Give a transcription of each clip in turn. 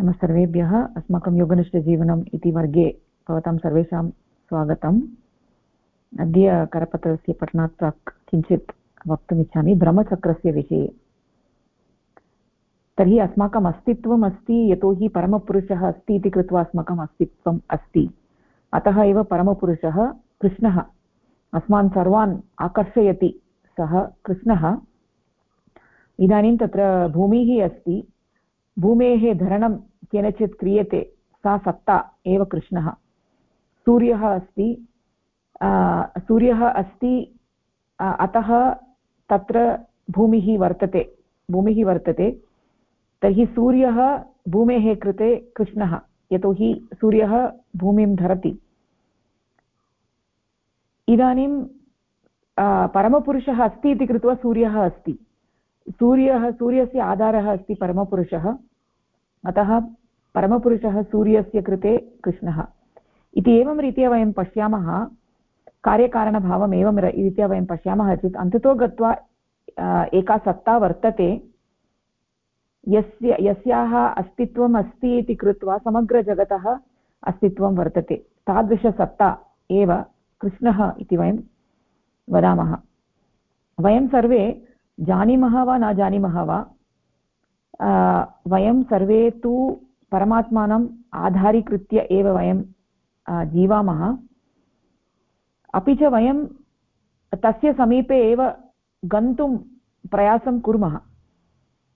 नमः सर्वेभ्यः अस्माकं योगनिष्ठजीवनम् इति वर्गे भवतां सर्वेषां स्वागतम्। अद्य करपत्रस्य पठनात् प्राक् किञ्चित् वक्तुमिच्छामि। ब्रह्मचक्रस्य विषये। तर्हि अस्माकम् अस्तित्वम् अस्ति, यतोहि परमपुरुषः अस्ति इति कृत्वा अस्माकम् अस्तित्वम् अस्ति। अतः एव परमपुरुषः कृष्णः। अस्मान् सर्वान् आकर्षयति सः कृष्णः। इदानीं तत्र भूमिः अस्ति। भूमेः धरणं केनचित् क्रियते, सा सत्ता एव कृष्णः। सूर्यः अस्ति सूर्यः अस्ति अतः तत्र भूमिः वर्तते भूमिः वर्तते। तर्हि सूर्यः भूमेः कृते कृष्णः, यतोहि सूर्यः भूमिं धरति। इदानीं परमपुरुषः अस्ति इति कृत्वा सूर्यः अस्ति। सूर्यः, सूर्यस्य आधारः अस्ति परमपुरुषः। अतः परमपुरुषः सूर्यस्य कृते कृष्णः। इति एवं रीत्या वयं पश्यामः, कार्यकारणभावम् एवं रीत्या वयं पश्यामः चेत् अन्ततो गत्वा एका सत्ता वर्तते। यस्य, यस्याः अस्तित्वम् अस्ति इति कृत्वा समग्रजगतः अस्तित्वं वर्तते। तादृशसत्ता एव कृष्णः इति वयं वदामः। वयं सर्वे जानीमः वा न जानीमः वा? वयं सर्वे तु परमात्मानम् आधारीकृत्य एव वयं जीवामः। अपि च वयं तस्य समीपे एव गन्तुं प्रयासं कुर्मः।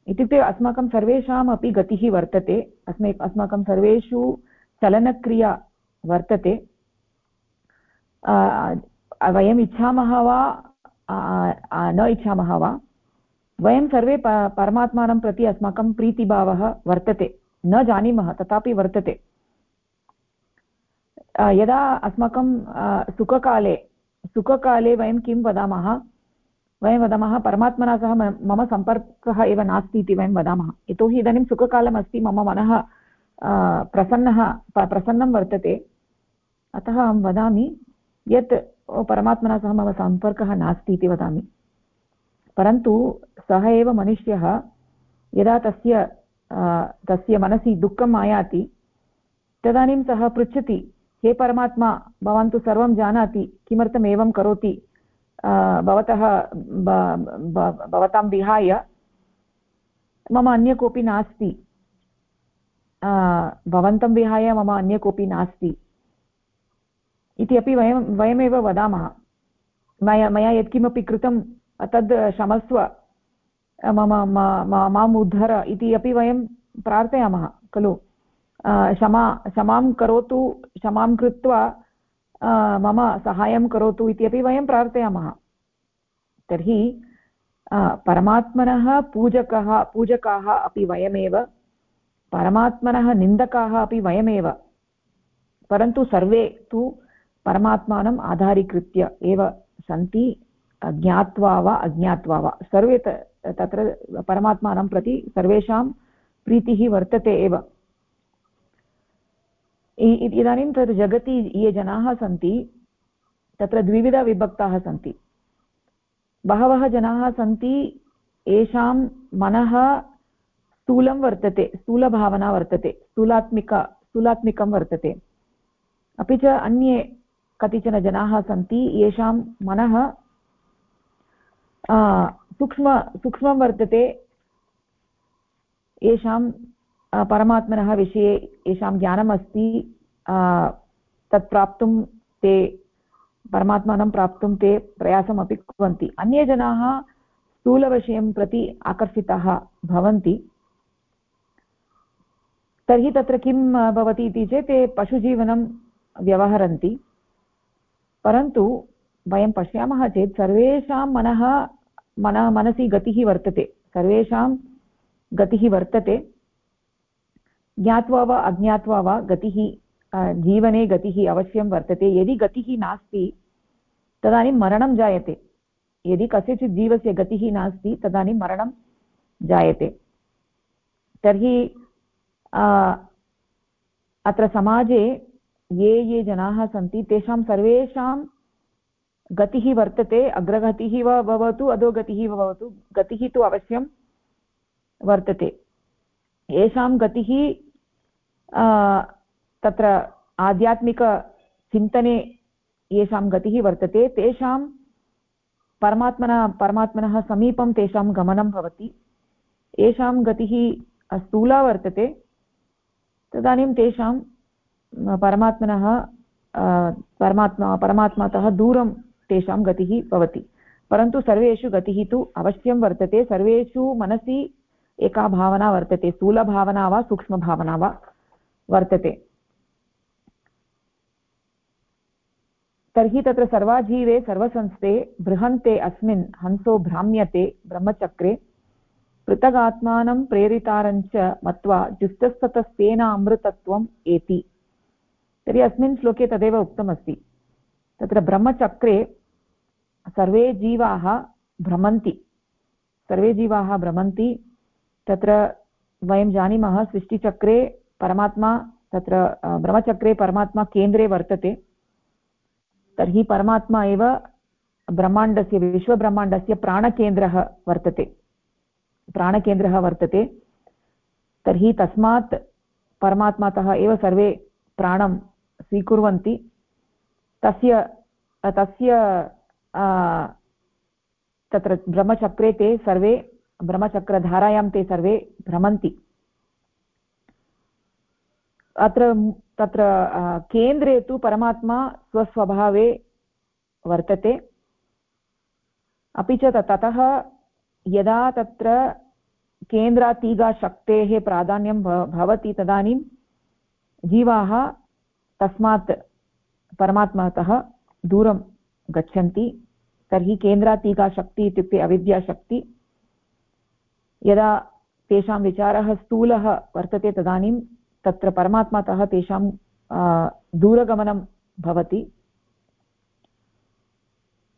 इत्युक्ते अस्माकं सर्वेषामपि गतिः वर्तते, अस्मै, अस्माकं सर्वेषु चलनक्रिया वर्तते। वयम् इच्छामः वा न इच्छामः वा? वयं सर्वे प, परमात्मानं प्रति अस्माकं प्रीतिभावः वर्तते। न जानीमः, तथापि वर्तते। यदा अस्माकं सुखकाले सुखकाले वयं किं वदामः? वयं वदामः, परमात्मना सह मम सम्पर्कः एव नास्ति इति वयं वदामः। यतोहि इदानीं सुखकालमस्ति, मम मनः प्रसन्नः प्रसन्नं वर्तते। अतः अहं वदामि, यत् परमात्मना सह मम सम्पर्कः नास्ति इति वदामि। परन्तु सः एव मनुष्यः, यदा तस्य तस्य मनसि दुःखम् आयाति तदानीं सः पृच्छति, हे परमात्मा, भवान् तु सर्वं जानाति, किमर्थम् एवं करोति? भवतः भवतां विहाय मम अन्य कोऽपि नास्ति। भवन्तं विहाय मम अन्य कोऽपि नास्ति। इति अपि वयं, वयमेव वदामः। मया मया यत्किमपि कृतं तद् क्षमस्व मम माम् उद्धर इति अपि वयं प्रार्थयामः, खलु? क्षमा क्षमां करोतु क्षमां कृत्वा मम सहायं करोतु इत्यपि वयं प्रार्थयामः। तर्हि परमात्मनः पूजकः, पूजकाः अपि वयमेव, परमात्मनः निन्दकाः अपि वयमेव, परन्तु सर्वे तु परमात्मानम् आधारीकृत्य एव सन्ति। ज्ञात्वा वा अज्ञात्वा वा। सर्वे तत्र परमात्मानं प्रति सर्वेषां प्रीतिः वर्तते एव। इदानीं तद् जगति ये जनाः सन्ति, तत्र द्विविधा विभक्ताः सन्ति। बहवः जनाः सन्ति, येषां मनः स्थूलं वर्तते, स्थूलभावना वर्तते, स्थूलात्मिक, स्थूलात्मिकं वर्तते। अपि च अन्ये कतिचन जनाः सन्ति, येषां मनः सूक्ष्म, सूक्ष्मं वर्तते येषां परमात्मनः विषये येषां ज्ञानम् अस्ति तत् प्राप्तुं ते, परमात्मानं प्राप्तुं ते प्रयासमपि कुर्वन्ति। अन्ये जनाः स्थूलविषयं प्रति आकर्षिताः भवन्ति। तर्हि तत्र किं भवति इति चेत् ते पशुजीवनं व्यवहरन्ति। परन्तु वयं पश्यामः चेत् सर्वेषां मनः मन मनसि गतिः वर्तते। सर्वेषां गतिः वर्तते। ज्ञात्वा वा अज्ञात्वा वा गतिः जीवने गतिः अवश्यं वर्तते। यदि गतिः नास्ति, तदानीं मरणं जायते। यदि कस्यचित् जीवस्य गतिः नास्ति, तदानीं मरणं जायते। तर्हि अत्र समाजे ये ये जनाः सन्ति, तेषां सर्वेषां गतिः वर्तते, अग्रगतिः वा भवतु, अधोगतिः वा भवतु, गतिः तु अवश्यं वर्तते। येषां गतिः तत्र आध्यात्मिकचिन्तने येषां गतिः वर्तते, तेषां परमात्मना, परमात्मनः समीपं तेषां गमनं भवति। येषां गतिः स्थूला वर्तते, तदानीं तेषां परमात्मनः परमात्मा, परमात्मातः दूरं तेषां गतिः भवति। परन्तु सर्वेषु गतिः तु अवश्यं वर्तते। सर्वेषु मनसि एका भावना वर्तते। स्थूलभावना वा सूक्ष्मभावना वा वर्तते। तर्हि तत्र सर्वाजीवे सर्वसंस्थे बृहन्ते अस्मिन् हंसो भ्राम्यते ब्रह्मचक्रे पृथगात्मानं प्रेरितारञ्च मत्वा जुस्तस्ततस्तेन अमृतत्वम् एति। तर्हि अस्मिन् श्लोके तदेव उक्तमस्ति। तत्र ब्रह्मचक्रे सर्वे जीवाः भ्रमन्ति। सर्वे जीवाः भ्रमन्ति। तत्र वयं जानीमः सृष्टिचक्रे परमात्मा, तत्र ब्रह्मचक्रे परमात्मा केन्द्रे वर्तते। तर्हि परमात्मा एव ब्रह्माण्डस्य, विश्वब्रह्माण्डस्य प्राणकेन्द्रः वर्तते। प्राणकेन्द्रः वर्तते। तर्हि तस्मात् परमात्मातः एव सर्वे प्राणं स्वीकुर्वन्ति। तस्य तस्य तत्र ब्रह्मचक्रे ते सर्वे, ब्रह्मचक्रधारायां ते सर्वे भ्रमन्ति। अत्र, तत्र केन्द्रे तु परमात्मा स्वस्वभावे वर्तते। अपि च ततः यदा तत्र केन्द्रातीगाशक्तेः प्राधान्यं भवति तदानीं जीवाः तस्मात् परमात्मातः दूरं गच्छन्ति, तर्हि केन्द्रातीकाशक्ति इत्युक्ते अविद्याशक्ति, यदा तेषां विचारः स्थूलः वर्तते तदानीं, तत्र परमात्मातः तेषां दूरगमनं भवति।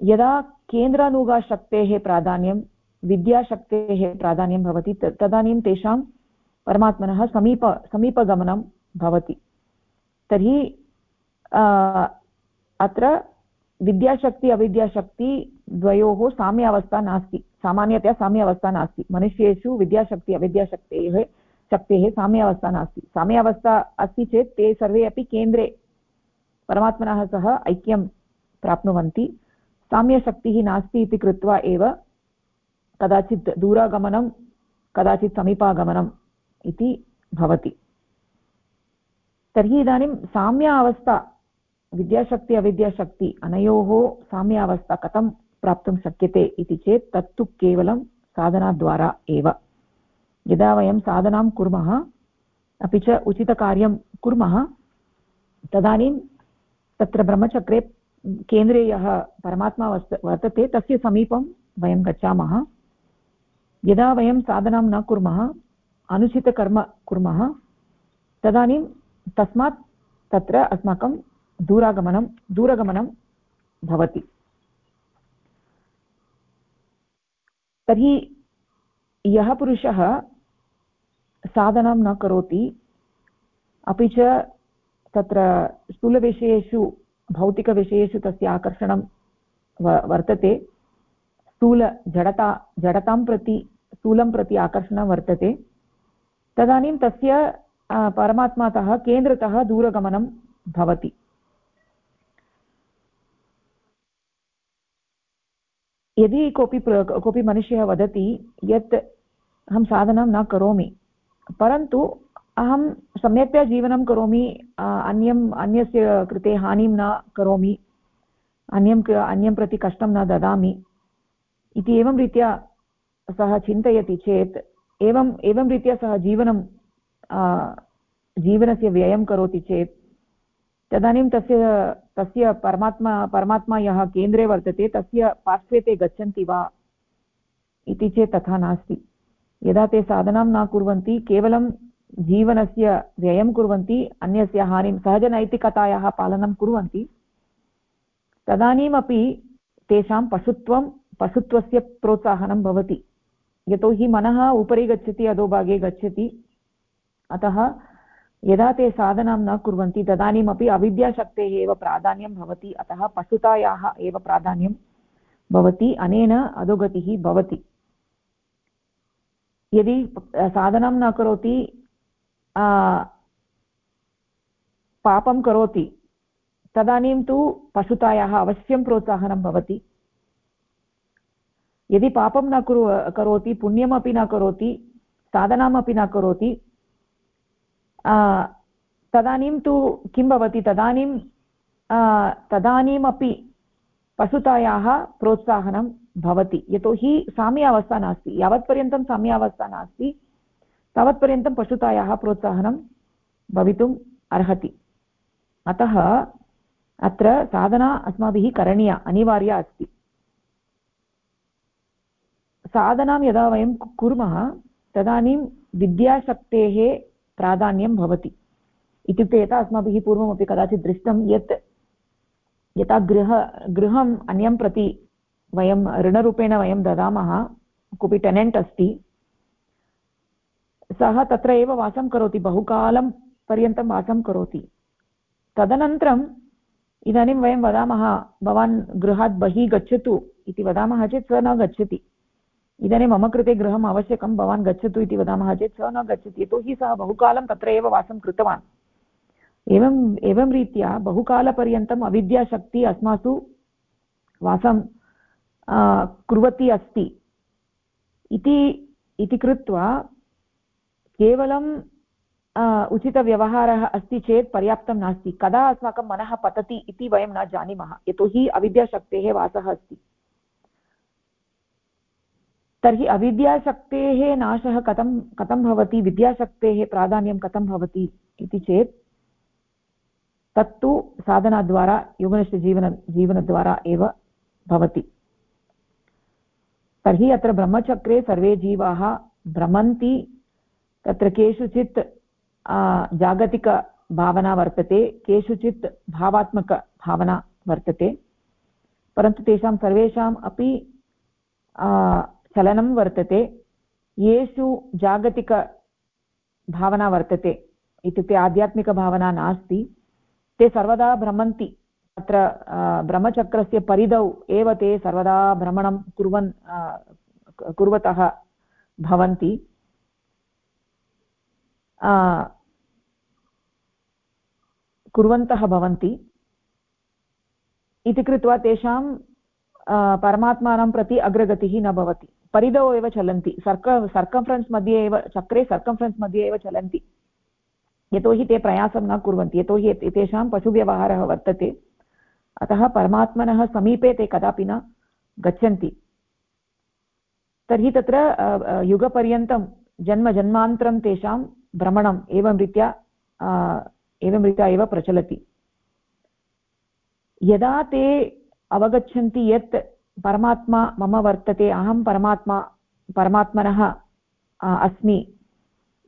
यदा केन्द्रानुगाशक्तेः प्राधान्यं, विद्याशक्तेः प्राधान्यं भवति तदानीं तेषां परमात्मनः समीप, समीपगमनं भवति। तर्हि अत्र विद्याशक्ति अविद्याशक्ति द्वयोः साम्यावस्था नास्ति सामान्यतया साम्यावस्था नास्ति मनुष्येषु विद्याशक्ति अविद्याशक्तेः शक्तेः साम्यावस्था नास्ति साम्यावस्था अस्ति चेत् ते सर्वे अपि केन्द्रे परमात्मनः सह ऐक्यं प्राप्नुवन्ति साम्यशक्तिः नास्ति इति कृत्वा एव कदाचित् दूरागमनं कदाचित् समीपागमनम् इति भवति तर्हि इदानीं साम्य अवस्था विद्याशक्ति, अविद्याशक्ति अनयोः साम्य अवस्था कथं प्राप्तुं शक्यते इति चेत् तत्तु केवलं साधनाद्वारा एव। यदा वयं साधनां कुर्मः, अपि च उचितकार्यं कुर्मः, तदानीं तत्र ब्रह्मचक्रे केन्द्रे यः परमात्मा वर्तते, तस्य समीपं वयं गच्छामः। यदा वयं साधनां न कुर्मः, अनुचितकर्म कुर्मः, तदानीं तस्मात् तत्र अस्माकं दूरागमनं, दूरगमनं भवति। तर्हि यः पुरुषः साधनां न करोति, अपि च तत्र स्थूलविषयेषु, भौतिकविषयेषु तस्य आकर्षणं वर्तते। स्थूलजडता जडतां प्रति, स्थूलं प्रति आकर्षणं वर्तते। तदानीं तस्य परमात्मातः केन्द्रतः दूरगमनं भवति। यदि कोऽपि कोऽपि मनुष्यः वदति यत् अहं साधनं न करोमि, परन्तु अहं सम्यक्तया जीवनं करोमि अन्यम्, अन्यस्य कृते हानिं न करोमि, अन्यं अन्यं प्रति कष्टं न ददामि, इति एवं रीत्या सः चिन्तयति चेत् एवम्, एवं रीत्या सः जीवनं जीवनस्य व्ययं करोति चेत् तदानीं तस्य तस्य परमात्मा परमात्मा यः केन्द्रे वर्तते, तस्य पार्श्वे ते गच्छन्ति वा इति चेत् तथा नास्ति। यदा ते साधनां न कुर्वन्ति, केवलं जीवनस्य व्ययं कुर्वन्ति, अन्यस्य हानिं सहजनैतिकतायाः पालनं कुर्वन्ति, तदानीमपि तेषां पशुत्वं, पशुत्वस्य प्रोत्साहनं भवति। यतोहि मनः उपरि गच्छति, अधोभागे गच्छति। अतः यदा ते साधनां न कुर्वन्ति तदानीमपि अविद्याशक्तेः एव प्राधान्यं भवति, अतः पशुतायाः एव प्राधान्यं भवति, अनेन अधोगतिः भवति। यदि साधनां न करोति पापं करोति, तदानीं तु पशुतायाः अवश्यं प्रोत्साहनं भवति। यदि पापं न कुरु, करोति, पुण्यमपि न करोति, साधनामपि न करोति तदानीं तु किं भवति? तदानीं तदानीमपि पशुतायाः प्रोत्साहनं भवति। यतोहि साम्यावस्था नास्ति। यावत्पर्यन्तं साम्यावस्था नास्ति। तावत्पर्यन्तं पशुतायाः प्रोत्साहनं भवितुम् अर्हति। अतः अत्र साधना अस्माभिः करणीया, अनिवार्या अस्ति। साधनां यदा वयं कुर्मः, तदानीं विद्याशक्तेः प्राधान्यं भवति। इत्युक्ते यथा अस्माभिः पूर्वमपि कदाचित् दृष्टं यत् यथा गृह, गृहम् अन्यं प्रति वयं ऋणरूपेण वयं ददामः, कोऽपि टेनेण्ट् अस्ति, सः तत्र एव वासं करोति, बहुकालं पर्यन्तं वासं करोति। तदनन्तरम् इदानीं वयं वदामः, भवान् गृहात् बहिः गच्छतु इति वदामः चेत् सः न गच्छति। इदानीं मम कृते गृहम् आवश्यकं भवान् गच्छतु इति वदामः चेत् सः न गच्छति, यतोहि सः बहुकालं तत्र एव वासं कृतवान्। एवम् एवं रीत्या बहुकालपर्यन्तम् अविद्याशक्ति अस्मासु वासं कुर्वती अस्ति। इति इति कृत्वा केवलं उचितव्यवहारः अस्ति चेत् पर्याप्तं नास्ति। कदा अस्माकं मनः पतति इति वयं न जानीमः। यतोहि अविद्याशक्तेः वासः अस्ति। तर्हि अविद्याशक्तेः नाशः कथं कथं भवति? विद्याशक्तेः प्राधान्यं कथं भवति इति चेत् तत्तु साधनाद्वारा, योगनिष्ठजीवन, जीवनद्वारा एव भवति। तर्हि अत्र ब्रह्मचक्रे सर्वे जीवाः भ्रमन्ति। तत्र केषुचित् जागतिकभावना वर्तते, केषुचित् भावात्मकभावना वर्तते। परन्तु तेषां सर्वेषाम् अपि चलनं वर्तते, येषु जागतिकभावना वर्तते इत्युक्ते आध्यात्मिकभावना नास्ति, ते सर्वदा भ्रमन्ति। तत्र ब्रह्मचक्रस्य परिधौ एव ते सर्वदा भ्रमणं कुर्वन् कुर्वतः भवन्ति। कुर्वन्तः भवन्ति। इति कृत्वा तेषां परमात्मानं प्रति अग्रगतिः न भवति। परिधौ एव चलन्ति। सर्क सर्कम्फ्रेन्स् मध्ये एव, चक्रे सर्कम्फ्रेन्स् मध्ये एव चलन्ति। यतोहि ते प्रयासं न कुर्वन्ति। यतोहि तेषां पशुव्यवहारः वर्तते। अतः परमात्मनः समीपे ते कदापि न गच्छन्ति। तर्हि तत्र युगपर्यन्तं जन्मजन्मान्तरं तेषां भ्रमणम् एवं रीत्या एवं रीत्या एव प्रचलति। यदा ते अवगच्छन्ति यत् परमात्मा मम वर्तते, अहं परमात्मा, परमात्मनः अस्मि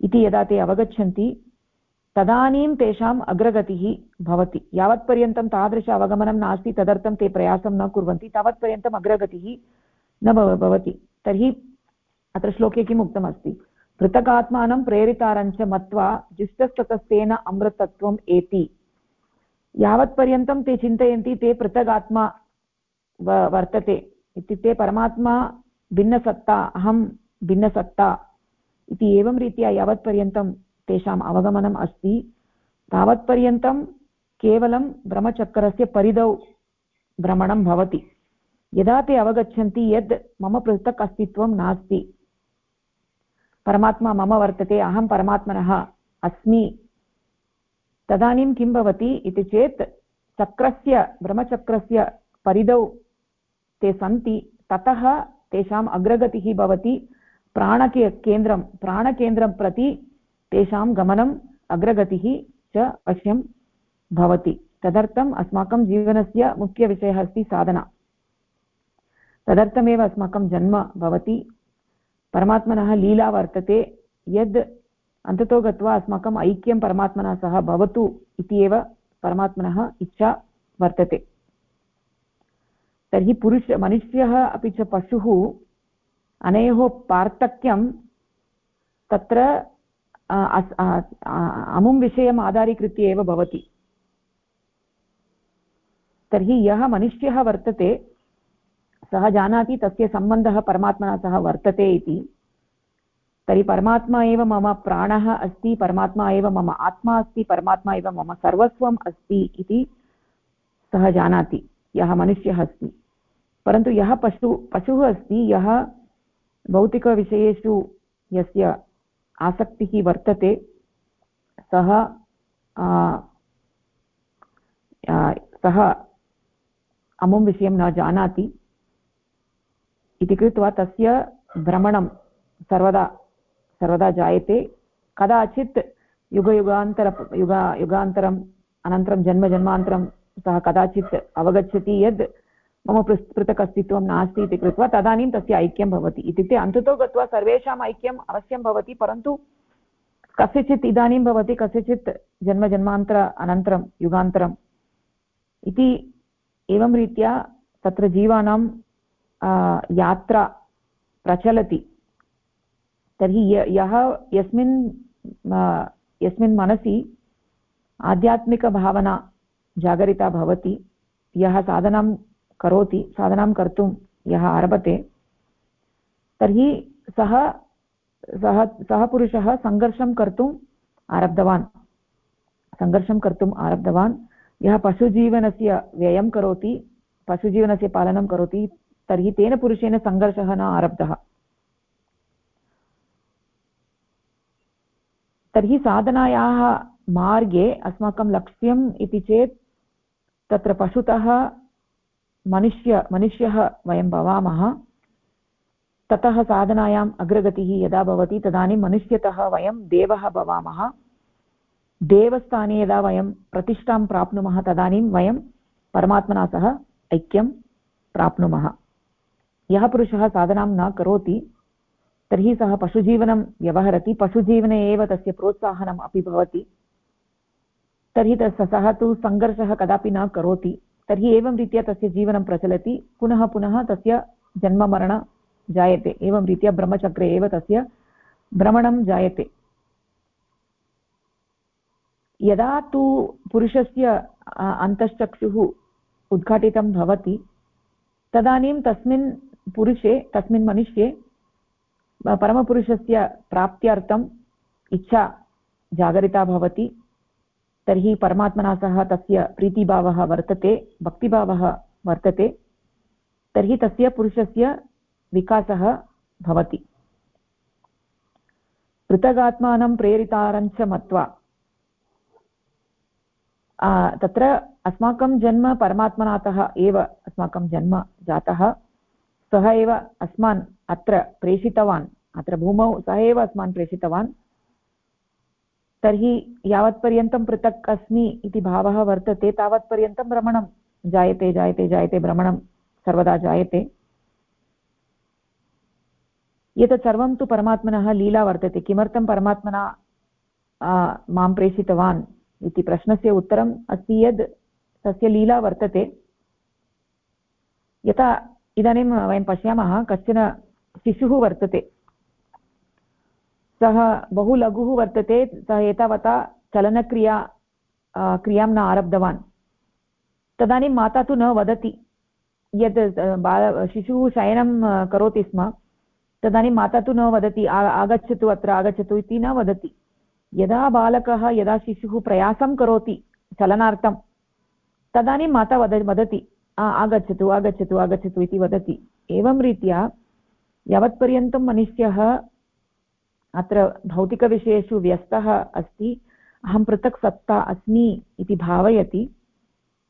इति यदा ते अवगच्छन्ति, तदानीं तेषाम् अग्रगतिः भवति। यावत्पर्यन्तं तादृश अवगमनं नास्ति, तदर्थं ते प्रयासं न कुर्वन्ति। तावत्पर्यन्तम् अग्रगतिः न भवति। तर्हि अत्र श्लोके किम् उक्तमस्ति? पृथगात्मानं प्रेरितारञ्च मत्वा जिष्टस्ततस्तेन अमृतत्वम् एति। यावत्पर्यन्तं ते चिन्तयन्ति, ते पृथगात्मा वर्तते। इत्युक्ते परमात्मा भिन्नसत्ता, अहं भिन्नसत्ता इति एवं रीत्या यावत्पर्यन्तं तेषाम् अवगमनम् अस्ति। तावत्पर्यन्तं केवलं ब्रह्मचक्रस्य परिधौ भ्रमणं भवति। यदा ते अवगच्छन्ति यद् मम पृथक् अस्तित्वं नास्ति। परमात्मा मम वर्तते, अहं परमात्मनः अस्मि। तदानीं किं भवति इति चेत् चक्रस्य, ब्रह्मचक्रस्य परिधौ ते सन्ति, ततः तेषाम् अग्रगतिः भवति। प्राणके, केन्द्रं, प्राणकेन्द्रं प्रति तेषां गमनम् अग्रगतिः च अवश्यं भवति। तदर्थम् अस्माकं जीवनस्य मुख्यविषयः अस्ति साधना। तदर्थमेव अस्माकं जन्म भवति। परमात्मनः लीला वर्तते। यद् अन्ततो गत्वा अस्माकम् ऐक्यं परमात्मना सह भवतु इति एव परमात्मनः इच्छा वर्तते। तर्हि पुरुष, मनुष्यः अपि च पशुः अनयोः पार्थक्यं तत्र अमुं विषयम् आधारीकृत्य एव भवति। तर्हि यः मनुष्यः वर्तते, सः जानाति तस्य सम्बन्धः परमात्मना सह वर्तते इति। तर्हि परमात्मा एव मम प्राणः अस्ति, परमात्मा एव मम आत्मा अस्ति, परमात्मा एव मम सर्वस्वम् अस्ति इति सः जानाति। यः मनुष्यः अस्ति। परन्तु यः पशु, पशुः अस्ति, यः भौतिकविषयेषु यस्य आसक्तिः वर्तते, सः सः अमुं विषयं न जानाति। इति कृत्वा तस्य भ्रमणं सर्वदा सर्वदा जायते। कदाचित् युगयुगान्तर, युगा, युगान्तरम्, अनन्तरं जन्मजन्मान्तरं सः कदाचित् अवगच्छति यद् मम पृथक् अस्तित्वं नास्ति इति कृत्वा तदानीं तस्य ऐक्यं भवति। इत्युक्ते अन्ततो गत्वा सर्वेषाम् ऐक्यम् अवश्यं भवति, परन्तु कस्यचित् इदानीं भवति, कस्यचित् जन्मजन्मान्तर अनन्तरं युगान्तरम् इति एवं रीत्या तत्र जीवानां यात्रा प्रचलति। तर्हि यः यस्मिन् यस्मिन् मनसि आध्यात्मिकभावना जागरिता भवति, यः साधनां करोति, साधनां कर्तुं यः आरभते, तर्हि सः सः सः पुरुषः सङ्घर्षं कर्तुम् आरब्धवान्। सङ्घर्षं कर्तुम् आरब्धवान्। यः पशुजीवनस्य व्ययं करोति, पशुजीवनस्य पालनं करोति, तर्हि तेन पुरुषेण सङ्घर्षः न आरब्धः। तर्हि साधनायाः मार्गे अस्माकं लक्ष्यम् इति चेत् तत्र पशुतः मनुष्य, मनुष्यः वयं भवामः, ततः साधनायाम् अग्रगतिः यदा भवति, तदानीं मनुष्यतः वयं देवः भवामः। देवस्थाने यदा वयं प्रतिष्ठां प्राप्नुमः, तदानीं वयं परमात्मना सह ऐक्यं प्राप्नुमः। यः पुरुषः साधनां न करोति, तर्हि सः पशुजीवनं व्यवहरति। पशुजीवने एव तस्य प्रोत्साहनम् अपि भवति। तर्हि सः तु सङ्घर्षः कदापि न करोति। तर्हि एवं रीत्या तस्य जीवनं प्रचलति। पुनः पुनः तस्य जन्ममरण जायते। एवं रीत्या ब्रह्मचक्रे एव तस्य भ्रमणं जायते। यदा तु पुरुषस्य अन्तश्चक्षुः उद्घाटितं भवति, तदानीं तस्मिन् पुरुषे, तस्मिन् मनुष्ये परमपुरुषस्य प्राप्त्यर्थम् इच्छा जागरिता भवति। तर्हि परमात्मना सह तस्य प्रीतिभावः वर्तते, भक्तिभावः वर्तते, तर्हि तस्य पुरुषस्य विकासः भवति। पृथगात्मानं प्रेरितारञ्च मत्वा। तत्र अस्माकं जन्म परमात्मनातः एव अस्माकं जन्म जातः। सः एव अस्मान् अत्र प्रेषितवान्, अत्र भूमौ सः एव अस्मान् प्रेषितवान्। तर्हि यावत्पर्यन्तं पृथक् अस्मि इति भावः वर्तते, तावत्पर्यन्तं भ्रमणं जायते जायते जायते, भ्रमणं सर्वदा जायते। एतत् सर्वं तु परमात्मनः लीला वर्तते। किमर्थं परमात्मना माँ प्रेषितवान् इति प्रश्नस्य उत्तरम् अस्ति यद् तस्य लीला वर्तते। यथा इदानीं वयं पश्यामः, कश्चन शिशुः वर्तते। सः बहु लघुः वर्तते, सः एतावता चलनक्रिया क्रियाँ न आरब्धवान्। तदानीं माता तु न वदति, यद् बाल, शिशुः शयनं करोति स्म, तदानीं माता तु न वदति आगच्छतु, अत्र आगच्छतु इति न वदति। यदा बालकः, यदा शिशुः प्रयासं करोति चलनार्थं, तदानीं माता वद, वदति आगच्छतु आगच्छतु आगच्छतु इति वदति। एवं रीत्या, यावत्पर्यन्तं मनुष्यः अत्र भौतिकविषयेषु व्यस्तः अस्ति। अहं पृथक् सत्ता अस्मि इति भावयति।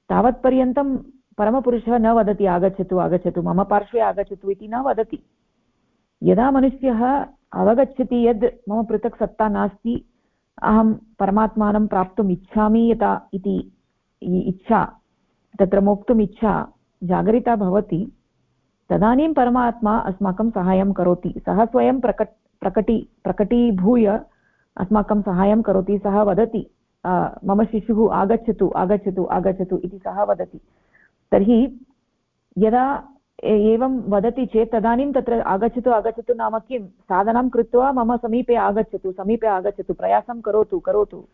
तावत्पर्यन्तं परमपुरुषः न वदति, आगच्छतु आगच्छतु, मम पार्श्वे आगच्छतु इति न वदति। यदा मनुष्यः अवगच्छति यद् मम पृथक् सत्ता नास्ति, अहं परमात्मानं प्राप्तुम् इच्छामि यथा इति इच्छा, तत्र मोक्तुम् इच्छा जागरिता भवति, तदानीं परमात्मा अस्माकं सहायं करोति। सः स्वयं प्रकट प्रकटी, प्रकटीभूय अस्माकं सहायं करोति, सः वदति मम शिशुः आगच्छतु आगच्छतु आगच्छतु इति सः वदति। तर्हि यदा एवं वदति चेत् तदानीं तत्र आगच्छतु आगच्छतु नाम किं? साधनां कृत्वा मम समीपे आगच्छतु समीपे आगच्छतु, प्रयासं करोतु करोतु।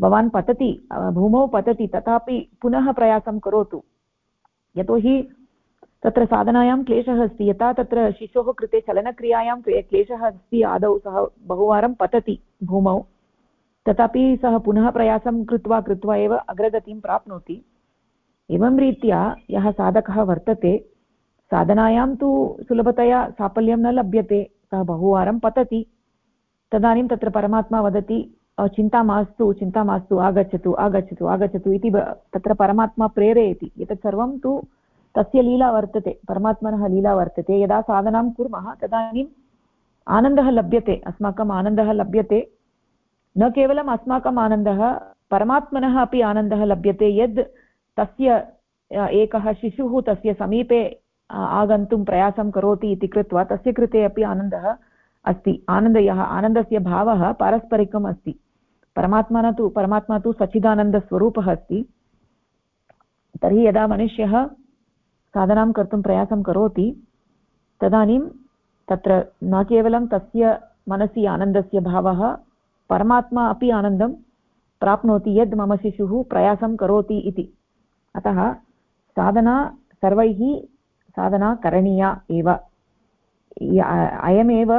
भवान् पतति, भूमौ पतति, तथापि पुनः प्रयासं करोतु। यतोहि तत्र साधनायां क्लेशः अस्ति। यथा तत्र शिशोः कृते चलनक्रियायां क्लेशः अस्ति, आदौ सः बहुवारं पतति भूमौ। तथापि सः पुनः प्रयासं कृत्वा कृत्वा एव अग्रगतिं प्राप्नोति। एवं रीत्या यः साधकः वर्तते, साधनायां तु सुलभतया साफल्यं न लभ्यते, सः बहुवारं पतति। तदानीं तत्र परमात्मा वदति चिन्ता मास्तु चिन्ता मास्तु, आगच्छतु आगच्छतु आगच्छतु इति तत्र परमात्मा प्रेरयति। एतत् सर्वं तु तस्य लीला वर्तते, परमात्मनः लीला वर्तते। यदा साधनां कुर्मः, तदानीम् आनन्दः लभ्यते, अस्माकम् आनन्दः लभ्यते। न केवलम् अस्माकम् आनन्दः, परमात्मनः अपि आनन्दः लभ्यते, यद् तस्य एकः शिशुः तस्य समीपे आगन्तुं प्रयासं करोति इति कृत्वा, तस्य कृते अपि आनन्दः अस्ति। आनन्दयः, आनन्दस्य भावः पारस्परिकम् अस्ति। परमात्मना तु, परमात्मा तु सच्चिदानन्दस्वरूपः अस्ति। तर्हि यदा मनुष्यः साधनां कर्तुं प्रयासं करोति, तदानीं तत्र न केवलं तस्य मनसि आनन्दस्य भावः, परमात्मा अपि आनन्दं प्राप्नोति यद् मम शिशुः प्रयासं करोति इति। अतः साधना सर्वैः साधना करणीया एव। अयमेव,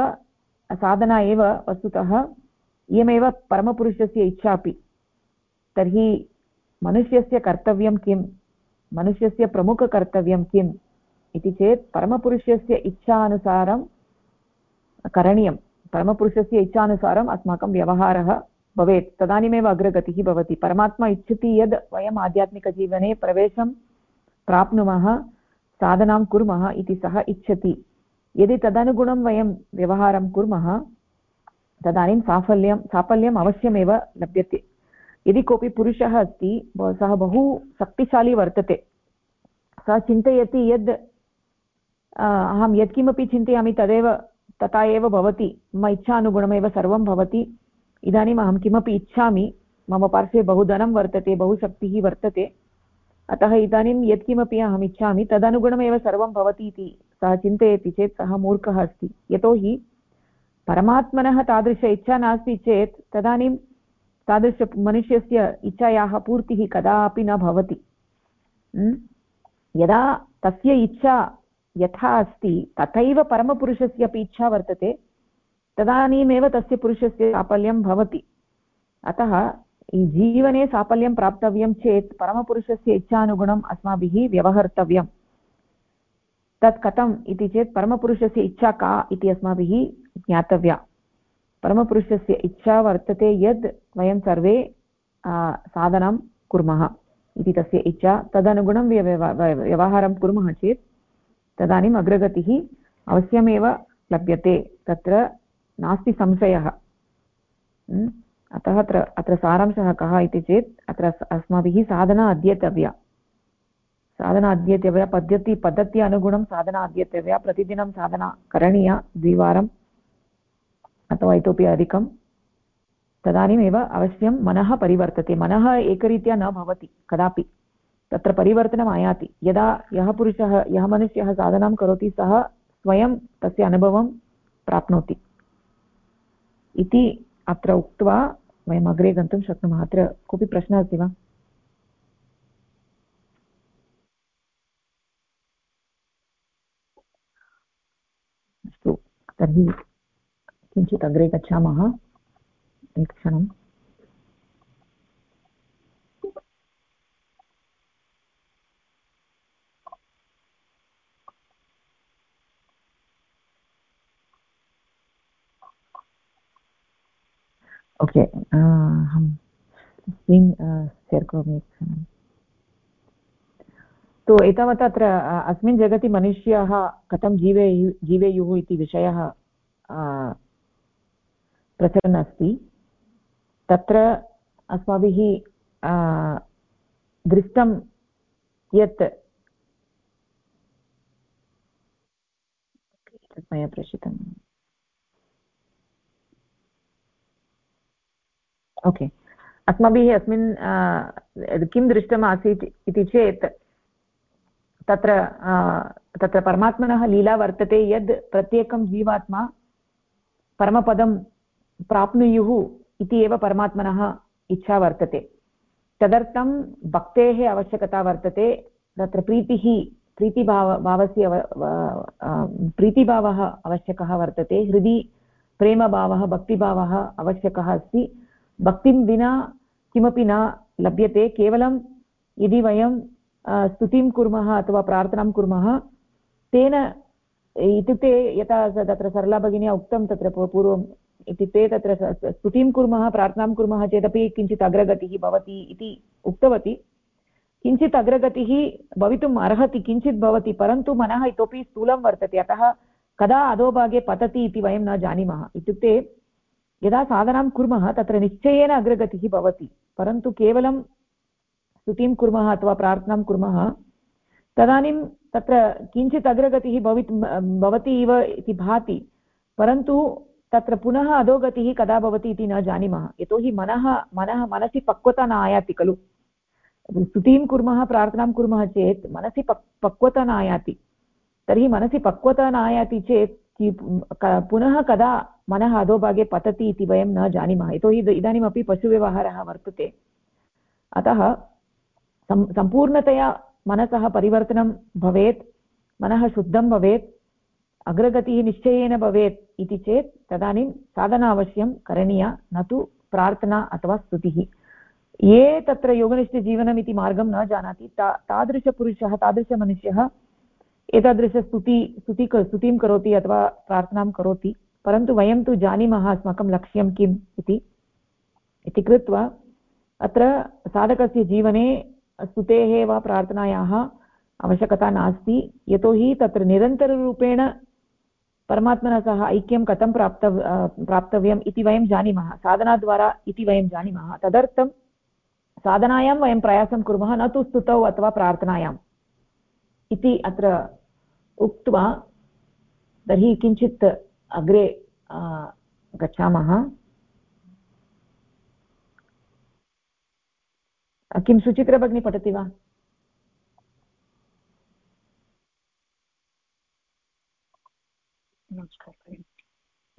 साधना एव वस्तुतः इयमेव परमपुरुषस्य इच्छा अपि। तर्हि मनुष्यस्य कर्तव्यं किं मनुष्यस्य प्रमुखकर्तव्यं किम् इति चेत् परमपुरुषस्य इच्छानुसारं करणीयं। परमपुरुषस्य इच्छानुसारम् अस्माकं व्यवहारः भवेत्। तदानीमेव अग्रगतिः भवति। परमात्मा इच्छति यद् वयम् आध्यात्मिकजीवने प्रवेशं प्राप्नुमः, साधनां कुर्मः इति सः इच्छति। यदि तदनुगुणं वयं व्यवहारं कुर्मः, तदानीं साफल्यं, साफल्यम् अवश्यमेव लभ्यते। यदि कोऽपि पुरुषः अस्ति सः बहु शक्तिशाली वर्तते। सः चिन्तयति यद् अहं यत्किमपि चिन्तयामि तदेव, तथा एव भवति। मम इच्छानुगुणमेव सर्वं भवति। इदानीम् अहं किमपि इच्छामि, मम पार्श्वे बहु धनं वर्तते, बहु शक्तिः वर्तते। अतः इदानीं यत्किमपि अहम् इच्छामि, तदनुगुणमेव सर्वं भवति इति सः चिन्तयति चेत् सः मूर्खः अस्ति। यतोहि परमात्मनः तादृश इच्छा नास्ति चेत् तदानीं तादृश मनुष्यस्य इच्छायाः पूर्तिः कदापि न भवति। यदा तस्य इच्छा यथा अस्ति, तथैव परमपुरुषस्य अपि इच्छा वर्तते, तदानीमेव तस्य पुरुषस्य साफल्यं भवति। अतः जीवने साफल्यं प्राप्तव्यं चेत् परमपुरुषस्य इच्छानुगुणम् अस्माभिः व्यवहर्तव्यम्। तत् कथम् इति चेत् परमपुरुषस्य इच्छा का इति अस्माभिः ज्ञातव्या। परमपुरुषस्य इच्छा वर्तते यद् वयं सर्वे साधनं कुर्मः इति तस्य इच्छा। तदनुगुणं व्यवहारं कुर्मः चेत् तदानीम् अग्रगतिः अवश्यमेव लभ्यते। तत्र नास्ति संशयः। अतः अत्र अत्र सारांशः कः इति चेत् अत्र अस्माभिः साधना अध्येतव्या साधना अध्येतव्या पद्धति पद्धति साधना अध्येतव्या प्रतिदिनं साधना करणीया द्विवारम् अथवा इतोपि अधिकं, तदानीमेव अवश्यं मनः परिवर्तते। मनः एकरीत्या न भवति, कदापि। तत्र परिवर्तनम् आयाति यदा यः पुरुषः, यः मनुष्यः साधनां करोति, सः स्वयं तस्य अनुभवं प्राप्नोति। इति अत्र उक्त्वा वयम् अग्रे गन्तुं शक्नुमः। अत्र कोऽपि प्रश्नः अस्ति वा? अस्तु, तर्हि किञ्चित् अग्रे गच्छामः एकक्षणम्। ओके अहं स्क्रीन् शेर् करोमि एकक्षणं तु एतावत् अत्र अस्मिन् जगति मनुष्याः कथं जीवेयु जीवेयुः इति विषयः प्रचलन् अस्ति तत्र अस्माभिः दृष्टं यत् मया प्रेषितम्। ओके। अस्माभिः अस्मिन् किं दृष्टम् आसीत् इति चेत्, तत्र तत्र परमात्मनः लीला वर्तते यद् प्रत्येकं जीवात्मा परमपदं प्राप्नुयुः इति एव परमात्मनः इच्छा वर्तते। तदर्थं भक्तेः आवश्यकता वर्तते, तत्र प्रीतिः, प्रीतिभाव, भावस्य प्रीतिभावः आवश्यकः वर्तते, हृदि प्रेमभावः, भक्तिभावः आवश्यकः अस्ति। भक्तिं विना किमपि न लभ्यते, केवलं यदि वयं स्तुतिं कुर्मः अथवा प्रार्थनां कुर्मः, तेन इत्युक्ते यथा तत्र सरला भगिन्या उक्तं तत्र पूर्वम् इत्युक्ते तत्र स्तुतिं कुर्मः, प्रार्थनां कुर्मः चेदपि किञ्चित् अग्रगतिः भवति इति उक्तवती। किञ्चित् अग्रगतिः भवितुम् अर्हति, किञ्चित् भवति, परन्तु मनः इतोपि स्थूलं वर्तते। अतः कदा अधोभागे पतति इति वयं न जानीमः। इत्युक्ते यदा साधनां कुर्मः, तत्र निश्चयेन अग्रगतिः भवति। परन्तु केवलं स्तुतिं कुर्मः अथवा प्रार्थनां कुर्मः, तदानीं तत्र किञ्चित् अग्रगतिः भवित् भवति इव इति भाति। परन्तु तत्र पुनः अधोगतिः कदा भवति इति न जानीमः। यतोहि मनः मनः, मनसि पक्वता न आयाति खलु। स्तुतिं कुर्मः, प्रार्थनां कुर्मः चेत् मनसि पक्, पक्वता न आयाति। तर्हि मनसि पक्वता न आयाति चेत् पुनः कदा मनः अधोभागे पतति इति वयं न जानीमः। यतोहि इदानीमपि पशुव्यवहारः वर्तते। अतः सम्पूर्णतया मनसः परिवर्तनं भवेत्, मनः शुद्धं भवेत्। अग्रगतिः निश्चयेन भवेत् इति चेत् तदानीं साधना अवश्यं करणीया, न तु प्रार्थना अथवा स्तुतिः। ये तत्र योगनिष्ठजीवनम् इति मार्गं न जानाति, ता, तादृशपुरुषः, तादृशमनुष्यः एतादृशस्तुति, स्तुति स्तुतिं करोति अथवा प्रार्थनां करोति, परन्तु वयं तु जानीमः अस्माकं लक्ष्यं किम् इति। इति कृत्वा अत्र साधकस्य जीवने स्तुतेः वा प्रार्थनायाः आवश्यकता नास्ति, यतोहि तत्र निरन्तररूपेण परमात्मना सह ऐक्यं कथं प्राप्तव् प्राप्तव्यम् इति वयं जानीमः। साधनाद्वारा इति वयं जानीमः। तदर्थं साधनायां वयं प्रयासं कुर्मः, न तु स्तुतौ अथवा प्रार्थनायाम् इति अत्र उक्त्वा तर्हि किञ्चित् अग्रे गच्छामः। किं सुचित्रभगिनी पठति वा?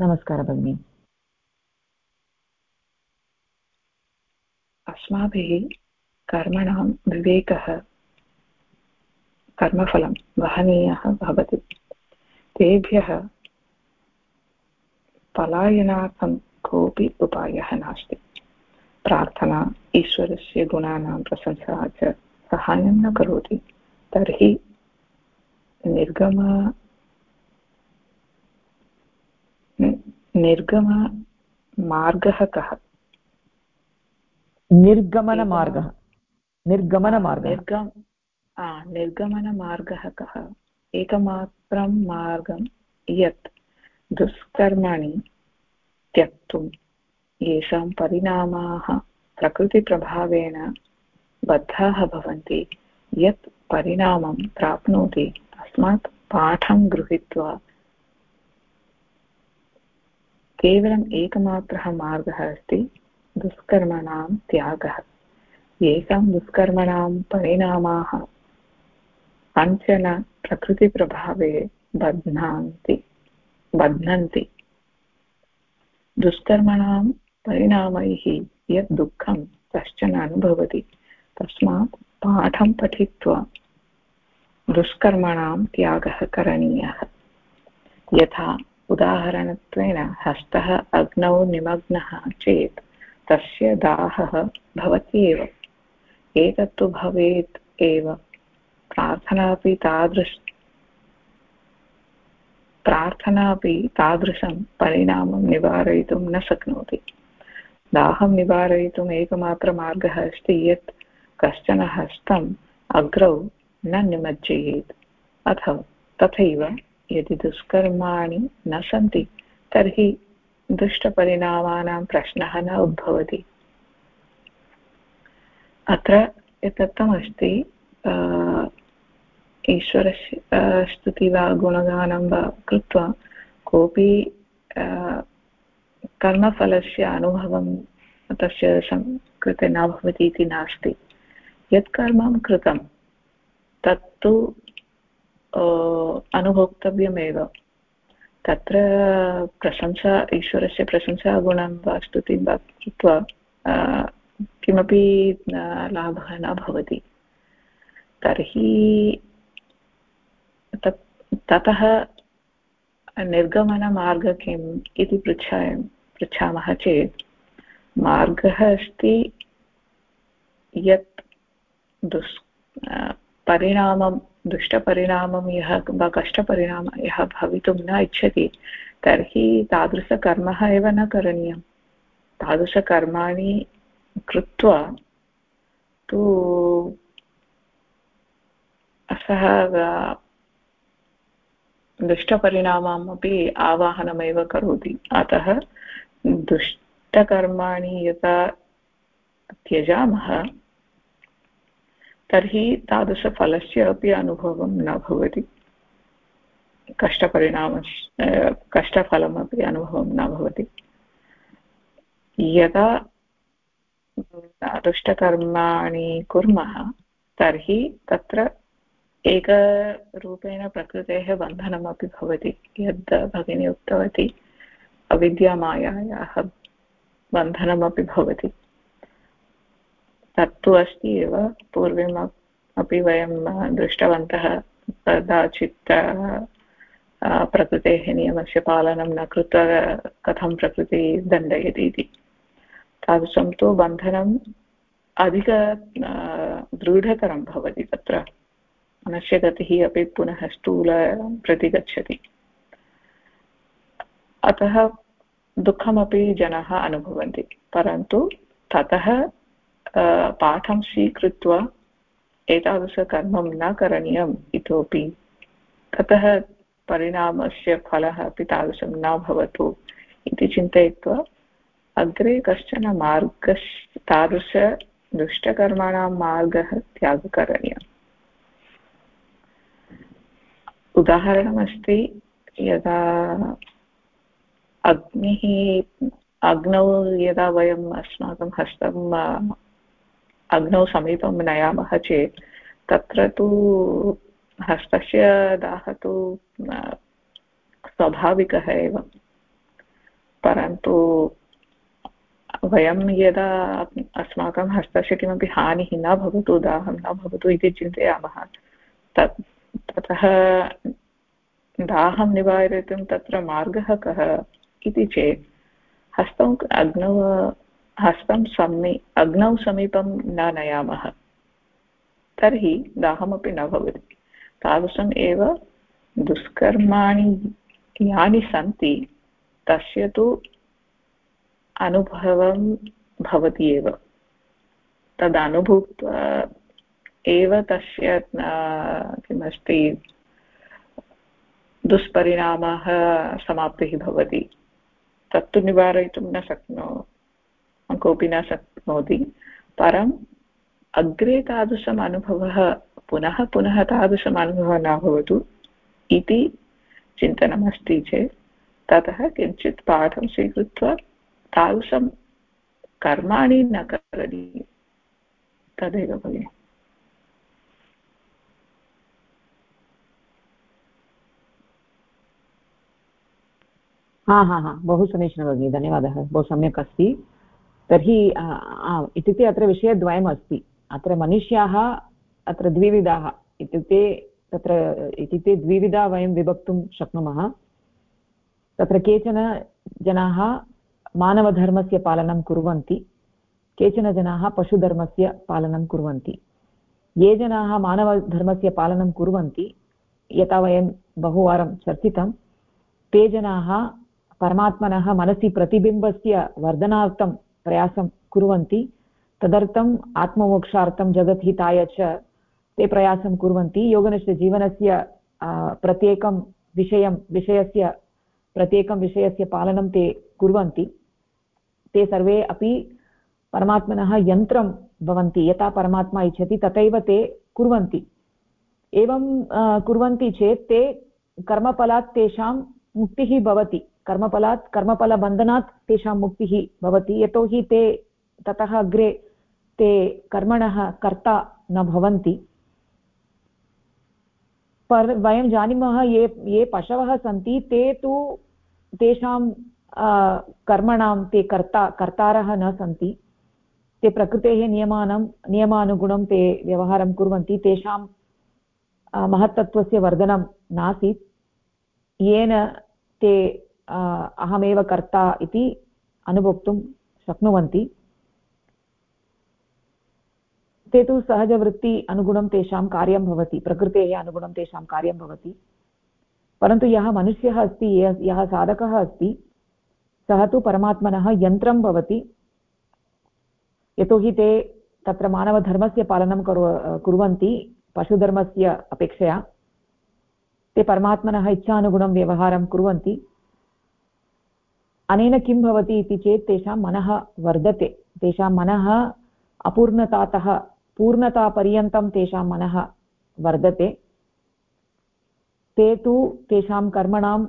नमस्कारः भगिनी अस्माभिः कर्मणां विवेकः, कर्मफलं वहनीयः भवति। तेभ्यः पलायनार्थं कोऽपि उपायः नास्ति। प्रार्थना ईश्वरस्य गुणानां प्रशंसा च सहायं न करोति। तर्हि निर्गम निर्गममार्गः कः? निर्गमनमार्गः निर्गमनमार्गः निर्गम निर्गमनमार्गः कः? एकमात्रं मार्गं यत् दुष्कर्माणि त्यक्तुं येषां परिणामाः प्रकृतिप्रभावेण बद्धाः भवन्ति यत् परिणामं प्राप्नोति। तस्मात् पाठं गृहीत्वा केवलम् एकमात्रः मार्गः अस्ति, दुष्कर्मणां त्यागः। येषां दुष्कर्मणां परिणामाः काञ्चन प्रकृतिप्रभावे बध्नान्ति, बध्नन्ति। दुष्कर्मणां परिणामैः यत् दुःखं कश्चन अनुभवति, तस्मात् पाठं पठित्वा दुष्कर्मणां त्यागः करणीयः। यथा उदाहरणत्वेन हस्तः अग्नौ निमग्नः चेत् तस्य दाहः भवति एव एतत्तु भवेत् एव। प्रार्थनापि तादृश प्रार्थनापि तादृशं परिणामं निवारयितुं न शक्नोति। दाहं निवारयितुम् एकमात्रमार्गः अस्ति यत् कश्चन हस्तम् अग्रौ न निमज्जयेत्। अथवा तथैव यदि दुष्कर्माणि न सन्ति, तर्हि दुष्टपरिणामानां प्रश्नः न उद्भवति। अत्र यदुक्तमस्ति ईश्वरस्य स्तुति वा गुणगानं वा कृत्वा कोऽपि कर्मफलस्य अनुभवं तस्य कृते न भवति इति नास्ति। यत् कृतं, तत्तु अनुभोक्तव्यमेव। तत्र प्रशंसा, ईश्वरस्य प्रशंसागुणं वा स्तुतिं वा कृत्वा किमपि लाभः न भवति। तर्हि, ततः निर्गमनमार्गः किम् इति पृच्छा पृच्छामः चेत्, मार्गः अस्ति यत् परिणामं दुष्टपरिणामं यः वा कष्टपरिणामः यः भवितुं न इच्छति, तर्हि तादृशकर्मः एव न करणीयं तादृशकर्माणि कृत्वा तु सः दुष्टपरिणामम् आवाहनमेव करोति। अतः दुष्टकर्माणि यदा त्यजामः तर्हि तादृशफलस्य अपि अनुभवं न भवति। कष्टपरिणामस्य कष्टफलमपि अनुभवं न भवति। यदा दुष्टकर्माणि कुर्मः, तर्हि तत्र एकरूपेण प्रकृतेः बन्धनमपि भवति। यद् भगिनी उक्तवती, अविद्यामायायाः बन्धनमपि भवति। तत्तु अस्ति एव पूर्वम् अपि वयं दृष्टवन्तः कदाचित् प्रकृतेः नियमस्य पालनं न कृत्वा कथं प्रकृतिः दण्डयति इति। तादृशं तु बन्धनम् अधिक दृढतरं भवति तत्र। मनस्य गतिः अपि पुनः स्थूल प्रति गच्छति अतः दुःखमपि जनाः अनुभवन्ति, परन्तु ततः पाठं स्वीकृत्य एतादृशकर्मं न करणीयम् इतोपि। ततः परिणामस्य फलः अपि तादृशं न भवतु इति चिन्तयित्वा अग्रे कश्चन मार्गः तादृशदुष्टकर्माणां मार्गः त्यागः उदाहरणमस्ति, यदा अग्निः, अग्नौ यदा वयम् अस्माकं हस्तं अग्नौ समीपं नयामः चेत् तत्र तु हस्तस्य दाहः तु स्वाभाविकः एव। परन्तु वयं यदा अस्माकं हस्तस्य किमपि हानिः न भवतु, दाहं न भवतु इति चिन्तयामः, तत्, ततः दाहं निवारयितुं तत्र मार्गः कः इति चेत् हस्तौ अग्नौ हस्तं समी अग्नौ समीपं न नयामः। तर्हि दाहमपि न भवति। तादृशम् एव दुष्कर्माणि यानि सन्ति, तस्य तु अनुभवं भवति एव। तदनुभूत्वा एव तस्य किमस्ति, दुष्परिणामः समाप्तिः भवति। तत्तु निवारयितुं न शक्नो कोऽपि न शक्नोति परम् अग्रे तादृशम् अनुभवः पुनः पुनः तादृशम् अनुभवः न भवतु इति चिन्तनमस्ति चेत्। ततः किञ्चित् पाठं स्वीकृत्य तादृशं कर्माणि न करणीयं तदेव भगिनि। हा हा हा। बहु समीचीनं भगिनि। धन्यवादः। बहु सम्यक् अस्ति। तर्हि इत्युक्ते अत्र विषयद्वयम् अस्ति अत्र मनुष्याः, अत्र द्विविधाः। इत्युक्ते तत्र, इत्युक्ते द्विविधा वयं विभक्तुं शक्नुमः। तत्र केचन जनाः मानवधर्मस्य पालनं कुर्वन्ति, केचन जनाः पशुधर्मस्य पालनं कुर्वन्ति। ये जनाः मानवधर्मस्य पालनं कुर्वन्ति, यथा वयं बहुवारं चर्चितं, ते जनाः परमात्मनः मनसि प्रतिबिम्बस्य वर्धनार्थं प्रयासं कुर्वन्ति। तदर्थम् आत्ममोक्षार्थं जगद्हिताय च ते प्रयासं कुर्वन्ति। योगनिष्ठजीवनस्य प्रत्येकं विषयं, विषयस्य, प्रत्येकं विषयस्य पालनं ते कुर्वन्ति। ते सर्वे अपि परमात्मनः यन्त्रं भवन्ति। यथा परमात्मा इच्छति, तथैव ते कुर्वन्ति। एवं कुर्वन्ति चेत् ते कर्मफलात् तेषां मुक्तिः भवति। कर्मफलात्, कर्मफलबन्धनात् तेषां मुक्तिः भवति। यतोहि ते ततः अग्रे ते कर्मणः, कर्ता न भवन्ति। पर, वयं जानीमः, ये ये पशवः सन्ति, ते तु तेषां कर्मणां, ते कर्ता, कर्तारः न सन्ति। ते प्रकृतेः नियमानं, नियमानुगुणं ते व्यवहारं कुर्वन्ति। तेषां महत्तत्त्वस्य वर्धनं नासीत्। येन ते अहमेव कर्ता इति अनुभोक्तुं शक्नुवन्ति। ते तु सहजवृत्ति अनुगुणं तेषां कार्यं भवति, प्रकृतेः अनुगुणं तेषां कार्यं भवति। परन्तु यः मनुष्यः अस्ति, यः साधकः अस्ति, सः तु परमात्मनः यन्त्रं भवति। यतोहि ते तत्र मानवधर्मस्य पालनं कुर्व कुर्वन्ति पशुधर्मस्य अपेक्षया। ते परमात्मनः इच्छानुगुणं व्यवहारं कुर्वन्ति। अनेन किं भवति इति चेत् तेषां मनः वर्धते। तेषां मनः अपूर्णतातः, पूर्णतापर्यन्तं तेषां मनः वर्धते। ते तु तेषां कर्मणां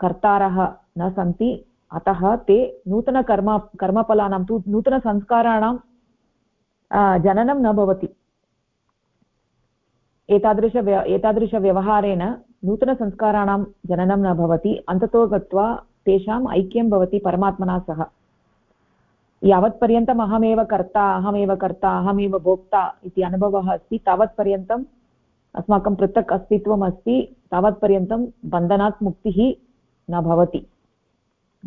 कर्तारः न सन्ति। अतः ते नूतनकर्म, कर्मफलानां तु नूतनसंस्काराणां जननं न भवति। एतादृश एतादृशव्यवहारेण नूतनसंस्काराणां जननं न भवति। अन्ततो गत्वा तेषाम् ऐक्यं भवति परमात्मना सह। यावत्पर्यन्तम् अहमेव कर्ता अहमेव कर्ता, अहमेव भोक्ता इति अनुभवः अस्ति। तावत्पर्यन्तम् अस्माकं पृथक् अस्तित्वम् अस्ति। तावत्पर्यन्तं बन्धनात् मुक्तिः न भवति।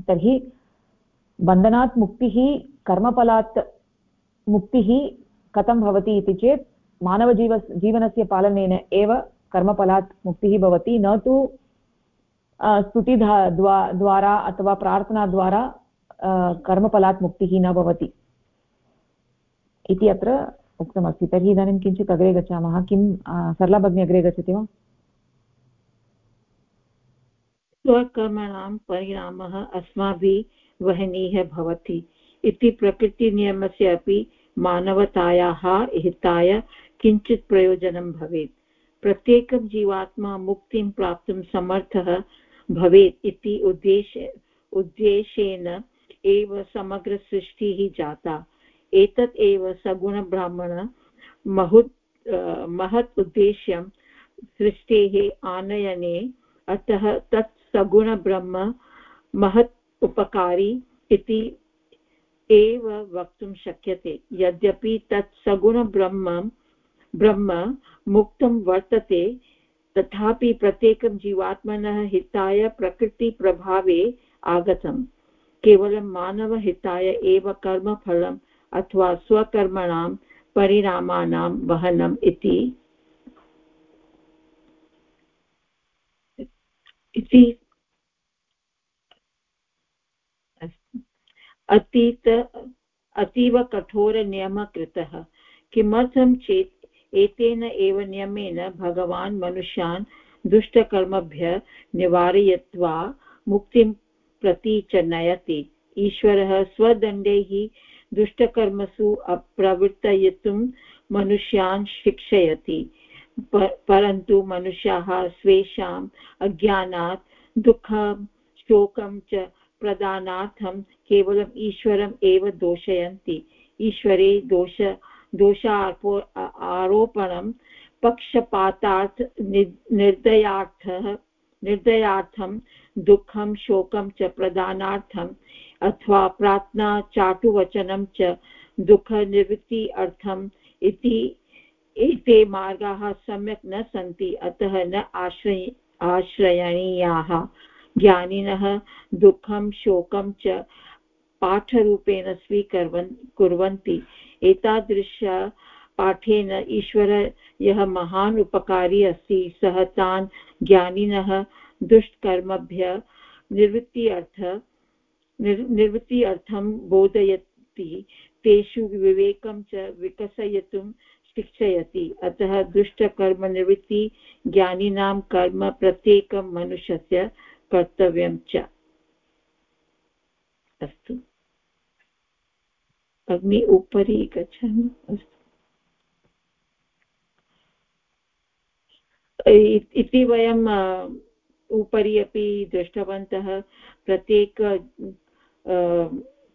तर्हि बन्धनात् मुक्तिः, कर्मफलात् मुक्तिः कथं भवति इति चेत् मानवजीव जीवनस्य पालनेन एव कर्मफलात् मुक्तिः भवति। न तु स्तुतिधा द्वारा अथवा प्रार्थनाद्वारा कर्मफलात् मुक्तिः न भवति। इति अत्र उक्तमस्ति। तर्हि इदानीं किञ्चित् अग्रे गच्छामः। किं सरलाभगिनी अग्रे गच्छति वा? स्वकर्मणां परिणामः अस्माभिः वहनीयः भवति इति प्रकृतिनियमस्य अपि मानवतायाः हिताय किञ्चित् प्रयोजनं भवेत्। प्रत्येकं जीवात्मा मुक्तिं प्राप्तुं समर्थः भवेत् इति उद्देश्य, उद्देशेन एव समग्रसृष्टिः जाता। एतत् एव सगुणब्राह्मण महुत् महत् उद्देश्यं सृष्टेः आनयने। अतः तत् सगुणब्रह्म महत् उपकारी इति एव वक्तुं शक्यते। यद्यपि तत् सगुणब्रह्म, ब्रह्म मुक्तं वर्तते तथापि प्रत्येकं जीवात्मनः हिताय प्रकृतिप्रभावे आगतम्। केवलं मानवहिताय एव कर्मफलम् अथवा स्वकर्मणां परिणामानां वहनम् इति। अतीत अतीव कठोरनियमः कृतः किमर्थं चेत् एतेन एव नियमेन भगवान् मनुष्यान् दुष्टकर्मभ्यः निवारयित्वा मुक्तिं प्रति च नयति। ईश्वरः स्वदण्डैः दुष्टकर्मसु प्रवर्तयितुं मनुष्यान् शिक्षयति। परन्तु मनुष्याः स्वेषाम् अज्ञानात्, दुःखं, शोकं च प्रदानार्थं केवलम् ईश्वरम् एव दोषयन्ति। ईश्वरे दोष दोषार्पो आरोपणं पक्षपातार्थ निर्दयार्थः, निर्दयार्थं दुःखं, शोकं च प्रदानार्थम् अथवा प्रार्थना, चाटुवचनं च दुःखनिवृत्ति अर्थम् इति एते मार्गाः सम्यक् न सन्ति, अतः न आश्रय, आश्रयणीयाः ज्ञानिनः दुःखं, शोकं च पाठरूपेण स्वीकुर्वन्, कुर्वन्ति। एतादृश पाठेन ईश्वर यः महान् उपकारी अस्ति, सः तान् ज्ञानिनः दुष्कर्मभ्य निवृत्ति अर्थ निवृत्ति अर्थं बोधयति, तेषु विवेकं च विकसयितुं शिक्षयति। अतः दुष्टकर्मनिवृत्ति ज्ञानिनां कर्म प्रत्येकं मनुष्यस्य कर्तव्यं च। अस्तु। अग्नि उपरि गच्छामि इति वयं उपरि अपि दृष्टवन्तः। प्रत्येक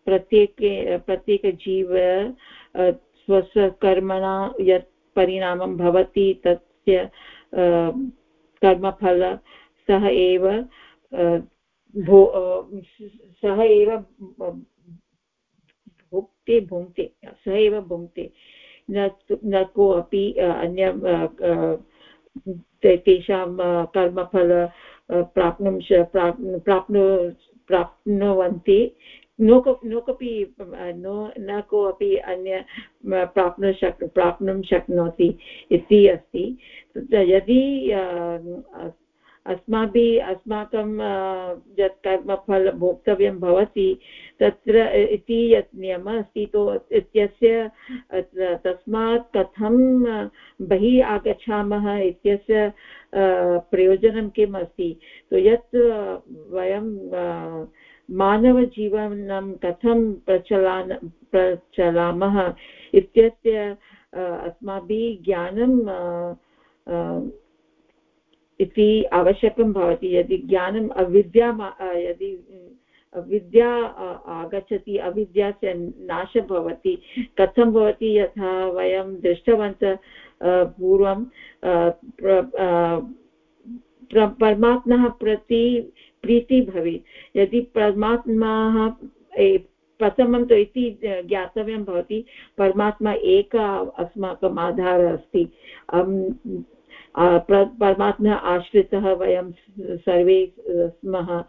प्रत्येके प्रत्येकजीव स्वस्वकर्मणा यत् परिणामं भवति, तस्य कर्मफल, सः एव भो सः एव भुक्ते भुङ्क्ते। सः एव भुङ्क्ते। न न कोऽपि अन्य तेषां कर्मफल प्राप्नुं प्राप्नु, प्राप्नुवन्ति। नो नो कोऽपि नो, न कोऽपि अन्य प्राप्नु शक्, प्राप्नुं शक्नोति इति अस्ति। यदि अस्माभिः अस्माकं यत् कर्मफल भोक्तव्यं भवति, तत्र इति यत् नियमः अस्ति तो इत्यस्य तस्मात् कथं बहिः आगच्छामः इत्यस्य प्रयोजनं किम् अस्ति? तो यत् वयं मानवजीवनं कथं प्रचलान, प्रचलामः इत्यस्य अस्माभिः ज्ञानं इति आवश्यकं भवति। यदि ज्ञानम् अविद्या यदि विद्या आगच्छति अविद्यास्य नाशः भवति। कथं भवति? यथा वयं दृष्टवन्तः पूर्वं परमात्मनः प्रति प्रीति भवेत्। यदि परमात्माः प्रथमं तु इति ज्ञातव्यं भवति, परमात्मा एक अस्माकम् आधारः अस्ति। परमात्मनः आश्रितः वयं सर्वे स्मः।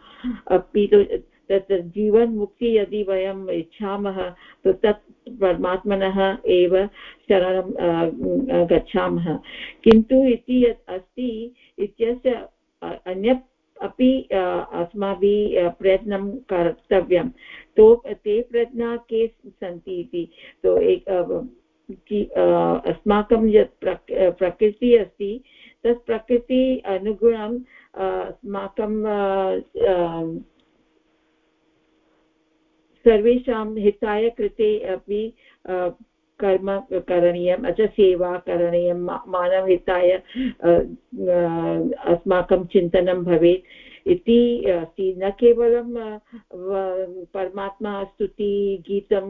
अपि तु तत् जीवन्मुक्ति यदि वयम् इच्छामः तत् परमात्मनः एव शरणं गच्छामः। किन्तु इति यत् अस्ति, इत्यस्य अन्यत् अपि अस्माभिः प्रयत्नं कर्तव्यं। तो ते प्रयत्नाः के सन्ति इति? तो एक अस्माकं यत् प्रकृतिः अस्ति, तत् प्रकृति अनुगुणं अस्माकं सर्वेषां हिताय कृते अपि कर्म करणीयम्, अथ सेवा करणीयं मानवहिताय अस्माकं चिन्तनं भवेत्। इति अस्ति न केवलं परमात्मा स्तुति, गीतं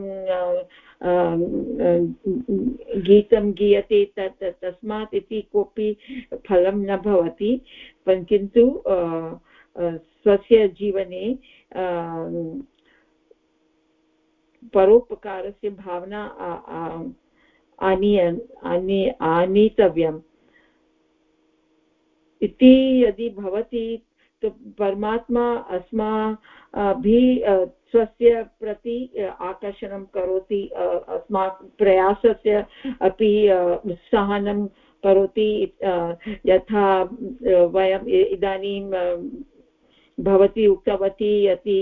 गीतं गीयते तत् तस्मात् इति कोऽपि फलं न भवति। किन्तु स्वस्य जीवने परोपकारस्य भावना आनीय, आनी, आनीतव्यम्। इति यदि भवति तो परमात्मा अस्माभिः स्वस्य प्रति आकर्षणं करोति अस्माकं प्रयासस्य अपि उत्साहनं करोति यथा वयम् इदानीं भवती उक्तवती यदि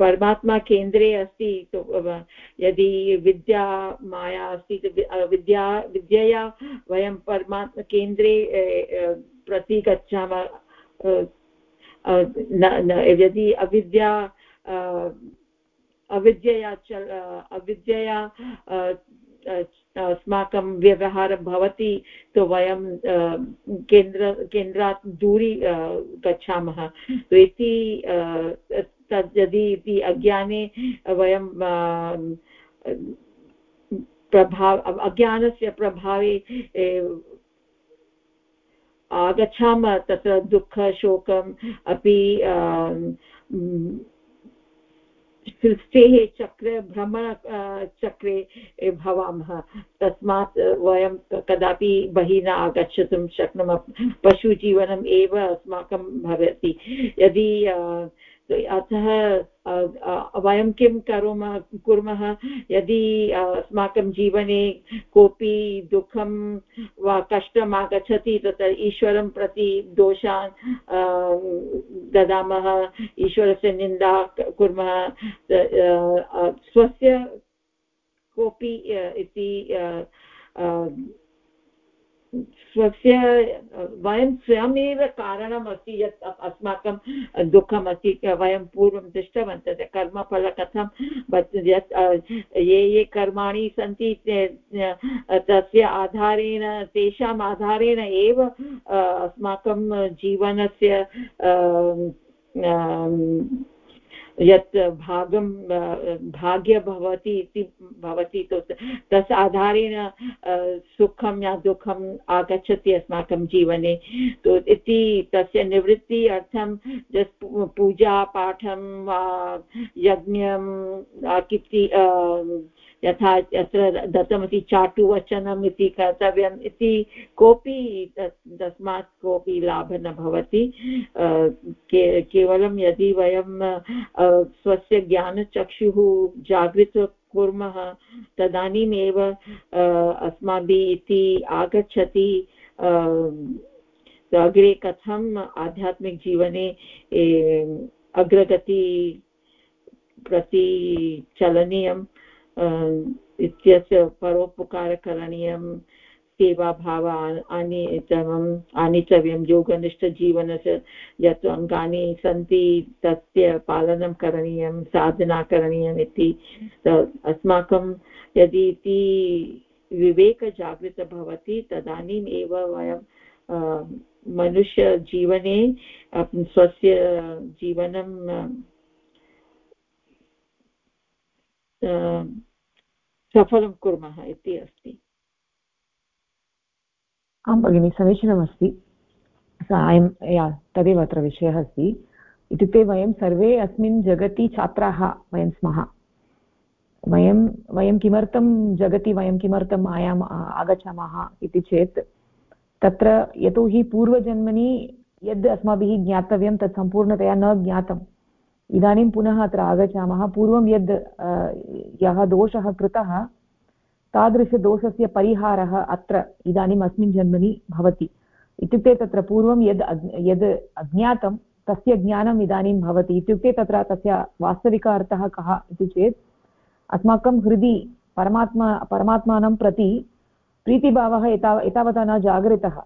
परमात्मा केन्द्रे अस्ति तो यदि विद्या माया अस्ति विद्या, विद्यया वयं परमात्मा प्रति गच्छामः यदि अविद्या अविद्यया चल अविद्यया अस्माकं व्यवहारः भवति तो वयं केन्द्र, केन्द्रात् दूरी गच्छामः। तो इति तद् यदि इति अज्ञाने वयं प्रभाव, अज्ञानस्य प्रभावे आगच्छामः तत्र दुःखशोकम् अपि सृष्टेः चक्रे भ्रमण चक्रे भवामः। तस्मात् वयं कदापि बहिः न आगच्छतुं शक्नुमः। पशुजीवनम् एव अस्माकं भवति। यदि अतः वयं किं करोमः, कुर्मः? यदि अस्माकं जीवने कोऽपि दुःखं वा कष्टम् आगच्छति तत्र ईश्वरं प्रति दोषान् ददामः, ईश्वरस्य निन्दा कुर्मः। स्वस्य कोऽपि इति स्वस्य वयं स्वयमेव कारणमस्ति यत् अस्माकं दुःखमस्ति वयं पूर्वं दृष्टवन्तः कर्मफल कथं यत् ये ये कर्माणि सन्ति तस्य आधारेण, तेषाम् आधारेण एव अस्माकं जीवनस्य यत् भागं भाग्य भवति इति भवति तस् आधारेण सुखं या दुःखम् आगच्छति अस्माकं जीवने। तो इति तस्य निवृत्ति अर्थं जस्ट् पूजा पाठं वा यज्ञं किति यथा यत्र दत्तमस्ति चाटुवचनम् इति कर्तव्यम् इति कोऽपि तस्मात् कोऽपि लाभः न भवति। केवलं यदि वयं स्वस्य ज्ञानचक्षुः जागृत कुर्मः, तदानीमेव अस्माभिः इति आगच्छति अग्रे कथम् आध्यात्मिकजीवने अग्रगति प्रति चलनीयम्। इत्यस्य परोपकारकरणीयं सेवाभाव आनीतव्यम् आनीतव्यं, योगनिष्ठजीवनस्य यत् अङ्गानि सन्ति तस्य पालनं करणीयं, साधना करणीयम् इति। अस्माकं यदि इति विवेकजागृत भवति, तदानीम् एव वयं मनुष्यजीवने स्वस्य जीवनं सफलं कुर्मः इति अस्ति। आं भगिनि, समीचीनमस्ति। अयं, या, तदेव अत्र विषयः अस्ति। इत्युक्ते वयं सर्वे अस्मिन् जगति छात्राः वयं स्मः। वयं वयं किमर्थं जगति वयं किमर्थम् आयाम आगच्छामः इति चेत्, तत्र यतोहि पूर्वजन्मनि यद् अस्माभिः ज्ञातव्यं तत् सम्पूर्णतया न ज्ञातम्। इदानीं पुनः अत्र आगच्छामः। पूर्वं यद् यः दोषः कृतः, तादृशदोषस्य परिहारः अत्र इदानीम् अस्मिन् जन्मनि भवति। इत्युक्ते तत्र पूर्वं यद् यद् अज्ञातं, तस्य ज्ञानम् इदानीं भवति। इत्युक्ते तत्र तस्य वास्तविक अर्थः कः इति चेत्, अस्माकं हृदि परमात्मा, परमात्मानं प्रति प्रीतिभावः एताव एतावता न जागरितः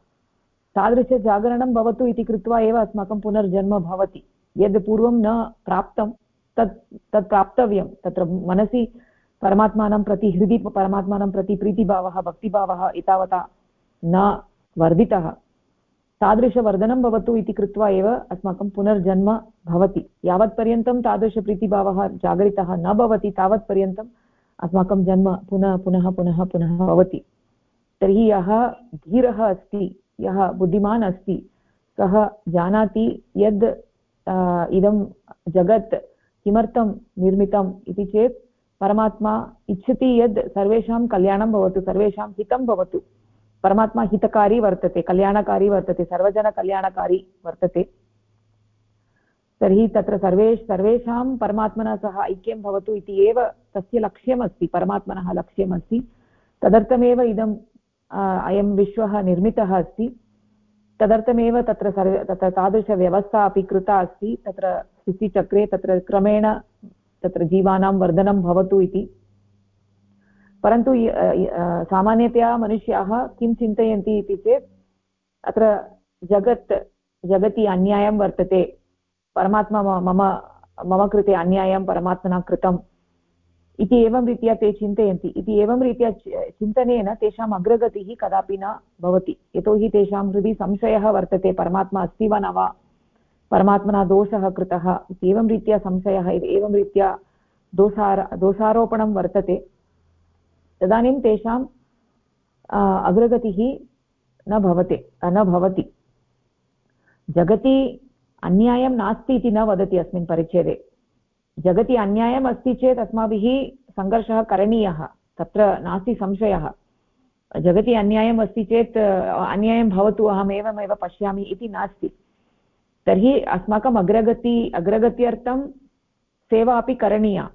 तादृशजागरणं भवतु इति कृत्वा एव अस्माकं पुनर्जन्म भवति। यद् पूर्वं न प्राप्तं, तत् तत् प्राप्तव्यं, तत्र मनसि परमात्मानं प्रति, हृदि परमात्मानं प्रति प्रीतिभावः, भक्तिभावः एतावता न वर्धितः। तादृशवर्धनं भवतु इति कृत्वा एव अस्माकं पुनर्जन्म भवति। यावत्पर्यन्तं तादृशप्रीतिभावः जागरितः न भवति तावत्पर्यन्तम् अस्माकं जन्म पुनः पुनः पुनः पुनः भवति। तर्हि यः धीरः अस्ति, यः बुद्धिमान् अस्ति सः जानाति यद् इदं जगत् किमर्थं निर्मितम् इति चेत् परमात्मा इच्छति यद् सर्वेषां कल्याणं भवतु, सर्वेषां हितं भवतु। परमात्मा हितकारी वर्तते, कल्याणकारी वर्तते, सर्वजनकल्याणकारी वर्तते। तर्हि तत्र सर्वे सर्वेषां परमात्मना सह ऐक्यं भवतु इति एव तस्य लक्ष्यमस्ति, परमात्मनः लक्ष्यमस्ति। तदर्थमेव इदं अयं विश्वः निर्मितः अस्ति। तदर्थमेव तत्र सर्वे, तत्र तादृशव्यवस्था अपि कृता अस्ति, तत्र स्थितिचक्रे तत्र क्रमेण तत्र जीवानां वर्धनं भवतु इति। परन्तु सामान्यतया मनुष्याः किं चिन्तयन्ति इति चेत्, अत्र जगत्, जगति अन्यायं वर्तते। परमात्मा मम मम कृते अन्यायं परमात्मना कृतं इति एवं रीत्या ते चिन्तयन्ति। इति एवं रीत्या चिन्तनेन तेषाम् अग्रगतिः कदापि न भवति। यतोहि तेषां हृदि संशयः वर्तते, परमात्मा अस्ति वा न वा, परमात्मना दोषः कृतः इत्येवं रीत्या संशयः एवं रीत्या दोषार दोषारोपणं वर्तते। तदानीं तेषाम् अग्रगतिः न भवति न भवति। जगति अन्यायं नास्ति इति न वदति अस्मिन् परिच्छेदे। जगति अन्यायम् अस्ति चेत् अस्माभिः सङ्घर्षः करणीयः, तत्र नास्ति संशयः। जगति अन्यायम् अस्ति चेत्, अन्यायं भवतु अहम् एवमेव पश्यामि इति नास्ति। तर्हि अस्माकम् अग्रगति, अग्रगत्यर्थं सेवा अपि करणीया।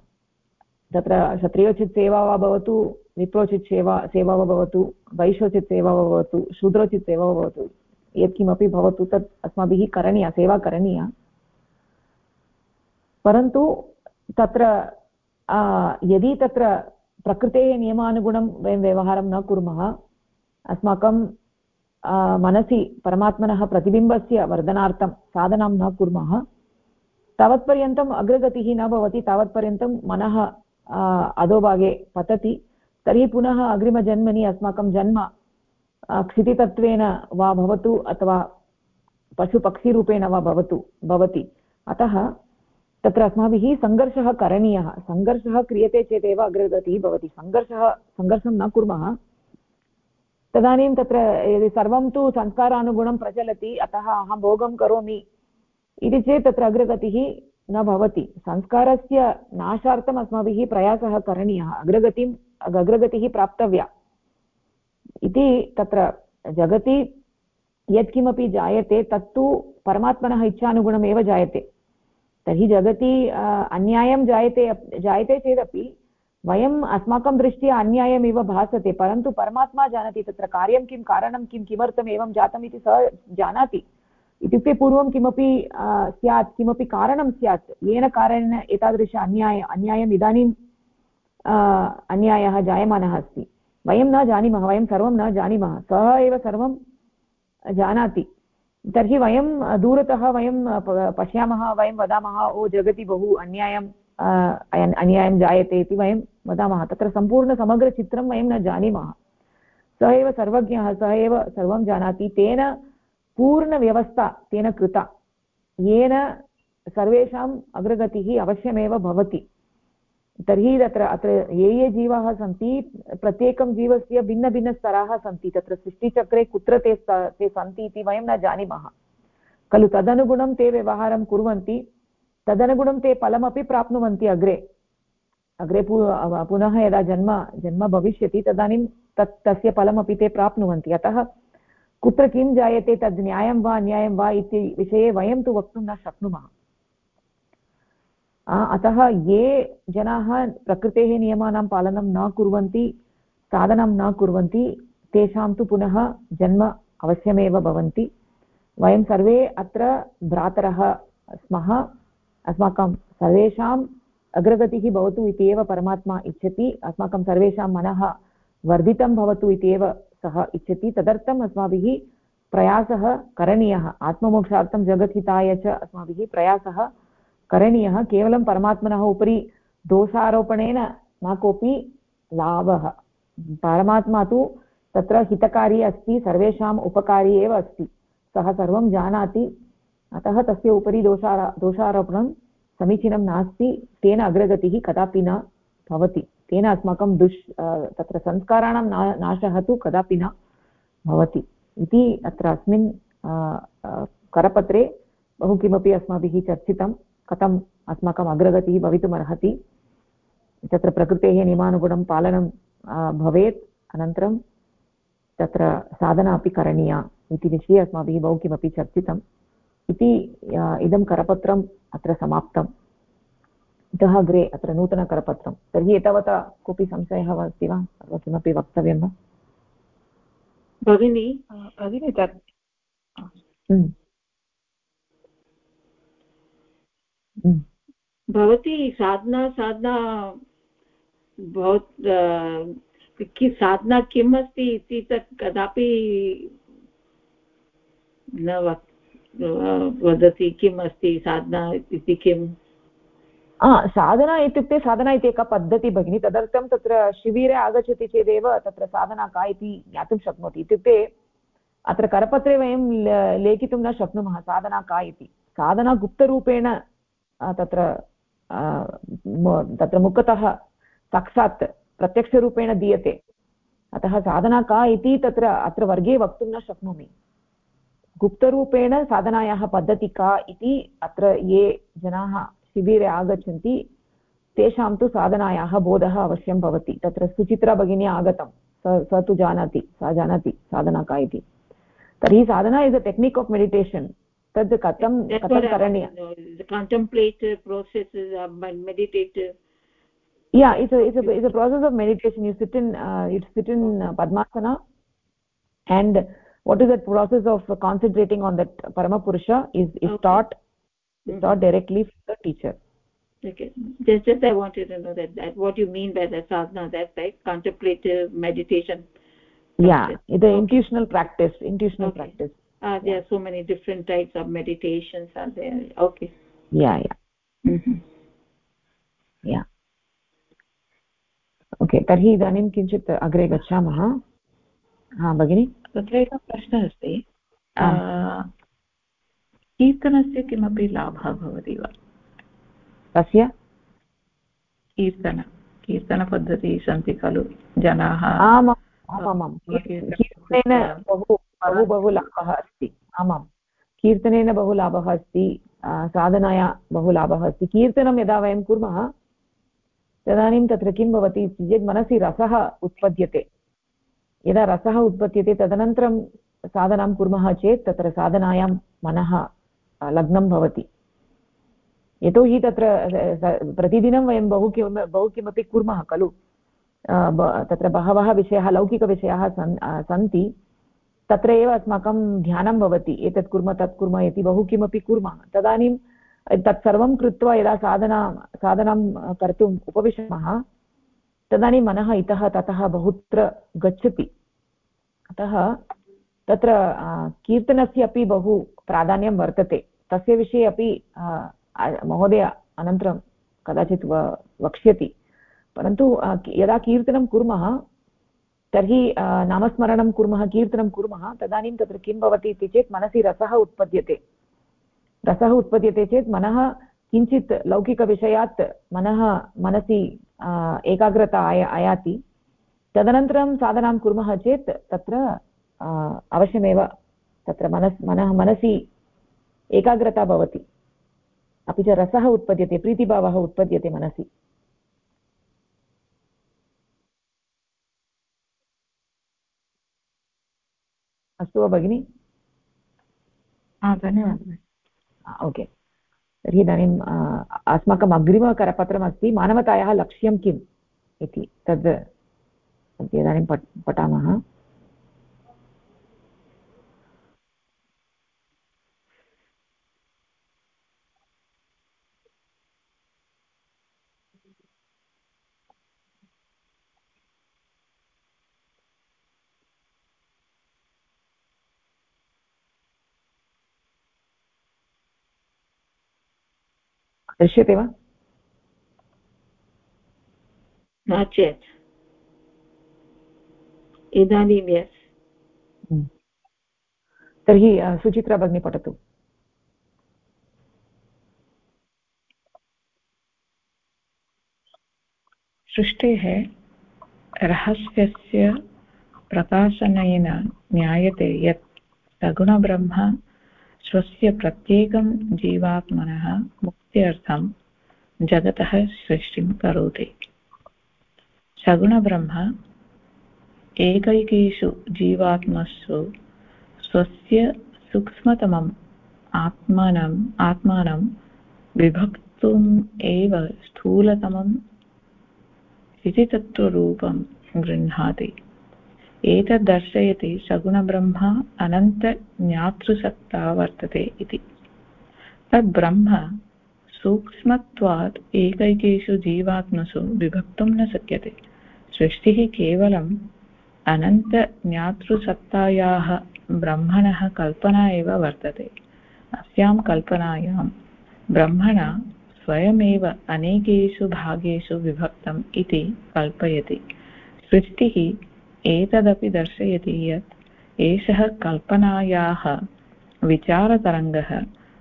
तत्र क्षत्रियोचित् सेवा वा भवतु, विप्रोचित् सेवा सेवा वा भवतु वैश्योचित् सेवा वा भवतु, शूद्रोचित् सेवा वा भवतु, यत्किमपि भवतु तत् अस्माभिः करणीया, सेवा करणीया। परन्तु तत्र यदि तत्र प्रकृतेः नियमानुगुणं वयं व्यवहारं न कुर्मः, अस्माकं मनसि परमात्मनः प्रतिबिम्बस्य वर्धनार्थं साधनां न कुर्मः, तावत्पर्यन्तम् अग्रगतिः न भवति, तावत्पर्यन्तं मनः अधोभागे पतति, तर्हि पुनः अग्रिमजन्मनि अस्माकं जन्म क्षितितत्वेन वा भवतु अथवा पशुपक्षिरूपेण वा भवतु, भवति। अतः तत्र अस्माभिः सङ्घर्षः करणीयः। सङ्घर्षः क्रियते चेदेव अग्रगतिः भवति। सङ्घर्षः सङ्घर्षं न कुर्मः। तदानीं तत्र यदि सर्वं तु संस्कारानुगुणं प्रचलति, अतः अहं भोगं करोमि इति चेत् तत्र अग्रगतिः न भवति। संस्कारस्य नाशार्थम् अस्माभिः प्रयासः करणीयः। अग्रगतिम् अग्रगतिः प्राप्तव्या इति तत्र जगति यत्किमपि जायते, तत्तु परमात्मनः इच्छानुगुणमेव जायते। तर्हि जगति अन्यायं जायते जायते चेदपि वयम् अस्माकं दृष्ट्या अन्यायमेव भासते, परन्तु परमात्मा जानाति तत्र कार्यं किं, कारणं किं, किमर्थम् एवं जातम् इति सः जानाति। इत्युक्ते पूर्वं किमपि स्यात्, किमपि कारणं स्यात्, येन कारणेन एतादृश अन्याय, अन्यायम् इदानीं अन्यायः जायमानः अस्ति। वयं न जानीमः, वयं सर्वं न जानीमः, सः एव सर्वं जानाति। तर्हि वयं दूरतः वयं पश्यामः, वयं वदामः, ओ, जगति बहु अन्यायं अन्यायं जायते इति वयं वदामः। तत्र सम्पूर्णसमग्रचित्रं वयं न जानीमः। सः एव सर्वज्ञः, सः एव सर्वं जानाति। तेन पूर्णव्यवस्था तेन कृता। येन सर्वेषाम् अग्रगतिः अवश्यमेव भवति। तर्हि तत्र अत्र ये ये जीवाः सन्ति, प्रत्येकं जीवस्य भिन्नभिन्नस्तराः सन्ति। तत्र सृष्टिचक्रे कुत्र ते ते सन्ति इति वयं न जानीमः। खलु तदनुगुणं ते व्यवहारं कुर्वन्ति, तदनुगुणं ते फलमपि प्राप्नुवन्ति अग्रे। अग्रे पुनः यदा जन्म जन्म भविष्यति, तदानीं तत्, तस्य फलमपि ते प्राप्नुवन्ति। अतः कुत्र किं जायते, तद् न्यायं वा, अन्यायं वा इति विषये वयं तु वक्तुं न शक्नुमः। अतः ये जनाः प्रकृतेः नियमानां पालनं न कुर्वन्ति, साधनं न कुर्वन्ति, तेषां तु पुनः जन्म अवश्यमेव भवन्ति। वयं सर्वे अत्र भ्रातरः स्मः। अस्माकं सर्वेषाम् अग्रगतिः भवतु इति एव परमात्मा इच्छति। अस्माकं सर्वेषां मनः वर्धितं भवतु इति एव सः इच्छति। तदर्थम् अस्माभिः प्रयासः करणीयः। आत्ममोक्षार्थं जगद्हिताय च अस्माभिः प्रयासः करणीयः केवलं परमात्मनः उपरि दोषारोपणेन न कोऽपि लाभः। परमात्मा तु तत्र हितकारी अस्ति, सर्वेषाम् उपकारी एव अस्ति। सः सर्वं जानाति। अतः तस्य उपरि दोषार, दोषारोपणं समीचीनं नास्ति। तेन अग्रगतिः कदापि न भवति। तेन अस्माकं दुष् तत्र संस्काराणां ना, नाशः तु कदापि न भवति। इति अत्र अस्मिन् करपत्रे बहु किमपि अस्माभिः चर्चितं कथम् अस्माकम् अग्रगतिः भवितुमर्हति। तत्र प्रकृतेः नियमानुगुणं पालनं भवेत्। अनन्तरं तत्र साधना अपि करणीया इति विषये अस्माभिः बहु किमपि चर्चितम्। इति इदं करपत्रम् अत्र समाप्तम्। इतः अग्रे अत्र नूतनकरपत्रं तर्हि एतावता कोऽपि संशयः अस्ति वा? अथवा किमपि वक्तव्यं वा? भगिनी भगिनी तत् भवती साधना साधना, भवत् साधना किम् अस्ति इति तत् कदापि न वदति किम् अस्ति साधना इति किम् साधना इत्युक्ते साधना इति एका पद्धतिः भगिनी, तदर्थं तत्र शिबिरे आगच्छति चेदेव तत्र साधना का इति ज्ञातुं शक्नोति। इत्युक्ते अत्र करपत्रे वयं लेखितुं न शक्नुमः, साधना का इति। साधना गुप्तरूपेण तत्र तत्र मुखतः साक्षात् प्रत्यक्षरूपेण दीयते। अतः साधना का इति तत्र, अत्र वर्गे वक्तुं न शक्नोमि। गुप्तरूपेण साधनायाः पद्धतिः का इति अत्र ये जनाः शिबिरे आगच्छन्ति, तेषां तु साधनायाः बोधः अवश्यं भवति। तत्र सुचित्रा भगिनी आगतं। स स तु जानाति, सा जानाति साधना का इति। तर्हि sadhana is a technique of meditation तद् कथं कथं करणीयं contemplative processes of meditative yeah it's a it's a it's a process of meditation you sit in uh, you sit in uh, padmasana and what is that process of concentrating on that paramapurusha is is okay. taught is taught directly from the teacher okay just just i wanted to know that that what you mean by that sadhana that's like contemplative meditation yeah the okay. intuitional practice intuitional okay. practice Uh, there are so many different types of meditations are there. Okay. Yeah yeah. Mm -hmm. yeah okay तर्हि इदानीं किञ्चित् अग्रे गच्छामः हा भगिनि तत्र एकः प्रश्नः अस्ति कीर्तनस्य किमपि लाभः भवति वा कस्य कीर्तन कीर्तनपद्धतिः सन्ति खलु जनाः आमाम् आमां कीर्तनेन बहु बहु बहु लाभः अस्ति। आमां कीर्तनेन बहु लाभः अस्ति साधनाया बहु लाभः अस्ति। कीर्तनं यदा वयं कुर्मः, तदानीं तत्र किं भवति चेत् मनसि रसः उत्पद्यते। यदा रसः उत्पद्यते, तदनन्तरं साधनां कुर्मः चेत् तत्र साधनायां मनः लग्नं भवति। यतोहि तत्र प्रतिदिनं वयं बहु किं, बहु किमपि कुर्मः खलु। तत्र बहवः विषयाः, लौकिकविषयाः सन् सन्ति। तत्र एव अस्माकं ध्यानं भवति, एतत् कुर्मः, तत् कुर्मः इति बहु किमपि कुर्मः। तदानीं तत्सर्वं कृत्वा यदा साधना, साधनां कर्तुम् उपविशामः, तदानीं मनः इतः ततः बहुत्र गच्छति। अतः तत्र कीर्तनस्य अपि बहु प्राधान्यं वर्तते। तस्य विषये अपि महोदय अनन्तरं कदाचित् वक्ष्यति। परन्तु यदा कीर्तनं कुर्मः तर्हि नामस्मरणं कुर्मः, कीर्तनं कुर्मः, तदानीं तत्र किं भवति इति चेत् मनसि रसः उत्पद्यते। रसः उत्पद्यते चेत् मनः किञ्चित् लौकिकविषयात् मनः, मनसि एकाग्रता आय, आयाति। तदनन्तरं साधनां कुर्मः चेत् तत्र अवश्यमेव तत्र मनस्, मनः, मनसि एकाग्रता भवति। अपि च रसः उत्पद्यते, प्रीतिभावः उत्पद्यते मनसि। अस्तु वा भगिनि? धन्यवादः। ओके। तर्हि इदानीम् अस्माकम् अग्रिमकरपत्रमस्ति मानवतायाः लक्ष्यं किम् इति। तद् इदानीं पठ पठामः। दृश्यते वा? न चेत् इदानीं यस् हम्म। तर्हि सुचित्रा भगिनी पठतु. सृष्टेः रहस्यस्य प्रकाशनेन ज्ञायते यत् सगुणब्रह्म स्वस्य प्रत्येकं जीवात्मनः मुक्त्यर्थं जगतः सृष्टिं करोति। सगुणब्रह्म एकैकेषु जीवात्मसु स्वस्य सूक्ष्मतमम् आत्मानम् आत्मानं विभक्तुम् एव स्थूलतमं स्थितितत्त्वरूपं गृह्णाति। एतद् दर्शयति सगुणब्रह्म अनन्तज्ञातृसत्ता वर्तते इति। तद्ब्रह्म सूक्ष्मत्वात् एकैकेषु जीवात्मसु विभक्तुं न शक्यते। सृष्टिः केवलम् अनन्तज्ञातृसत्तायाः ब्रह्मणः कल्पना एव वर्तते। अस्यां कल्पनायां ब्रह्मणा स्वयमेव अनेकेषु भागेषु विभक्तम् इति कल्पयति। सृष्टिः एतदपि दर्शयति यत् एषः कल्पनायाः विचारतरङ्गः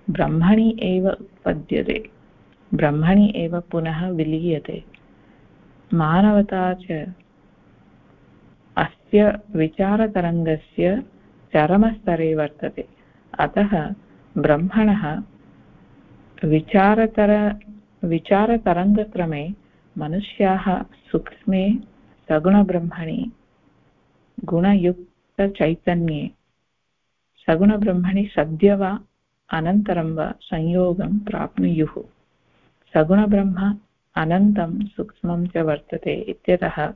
ब्रह्मणि एव उत्पद्यते। ब्रह्मणि एव पुनः विलीयते। मानवता च अस्य विचारतरङ्गस्य चरमस्तरे वर्तते। अतः ब्रह्मणः विचारतर विचारतरङ्गक्रमे मनुष्याः सूक्ष्मे सगुणब्रह्मणि गुणयुक्तचैतन्ये सगुणब्रह्मणि सद्य वा, अनन्तरं वा संयोगं प्राप्नुयुः। सगुणब्रह्म अनन्तं सूक्ष्मं च वर्तते इत्यतः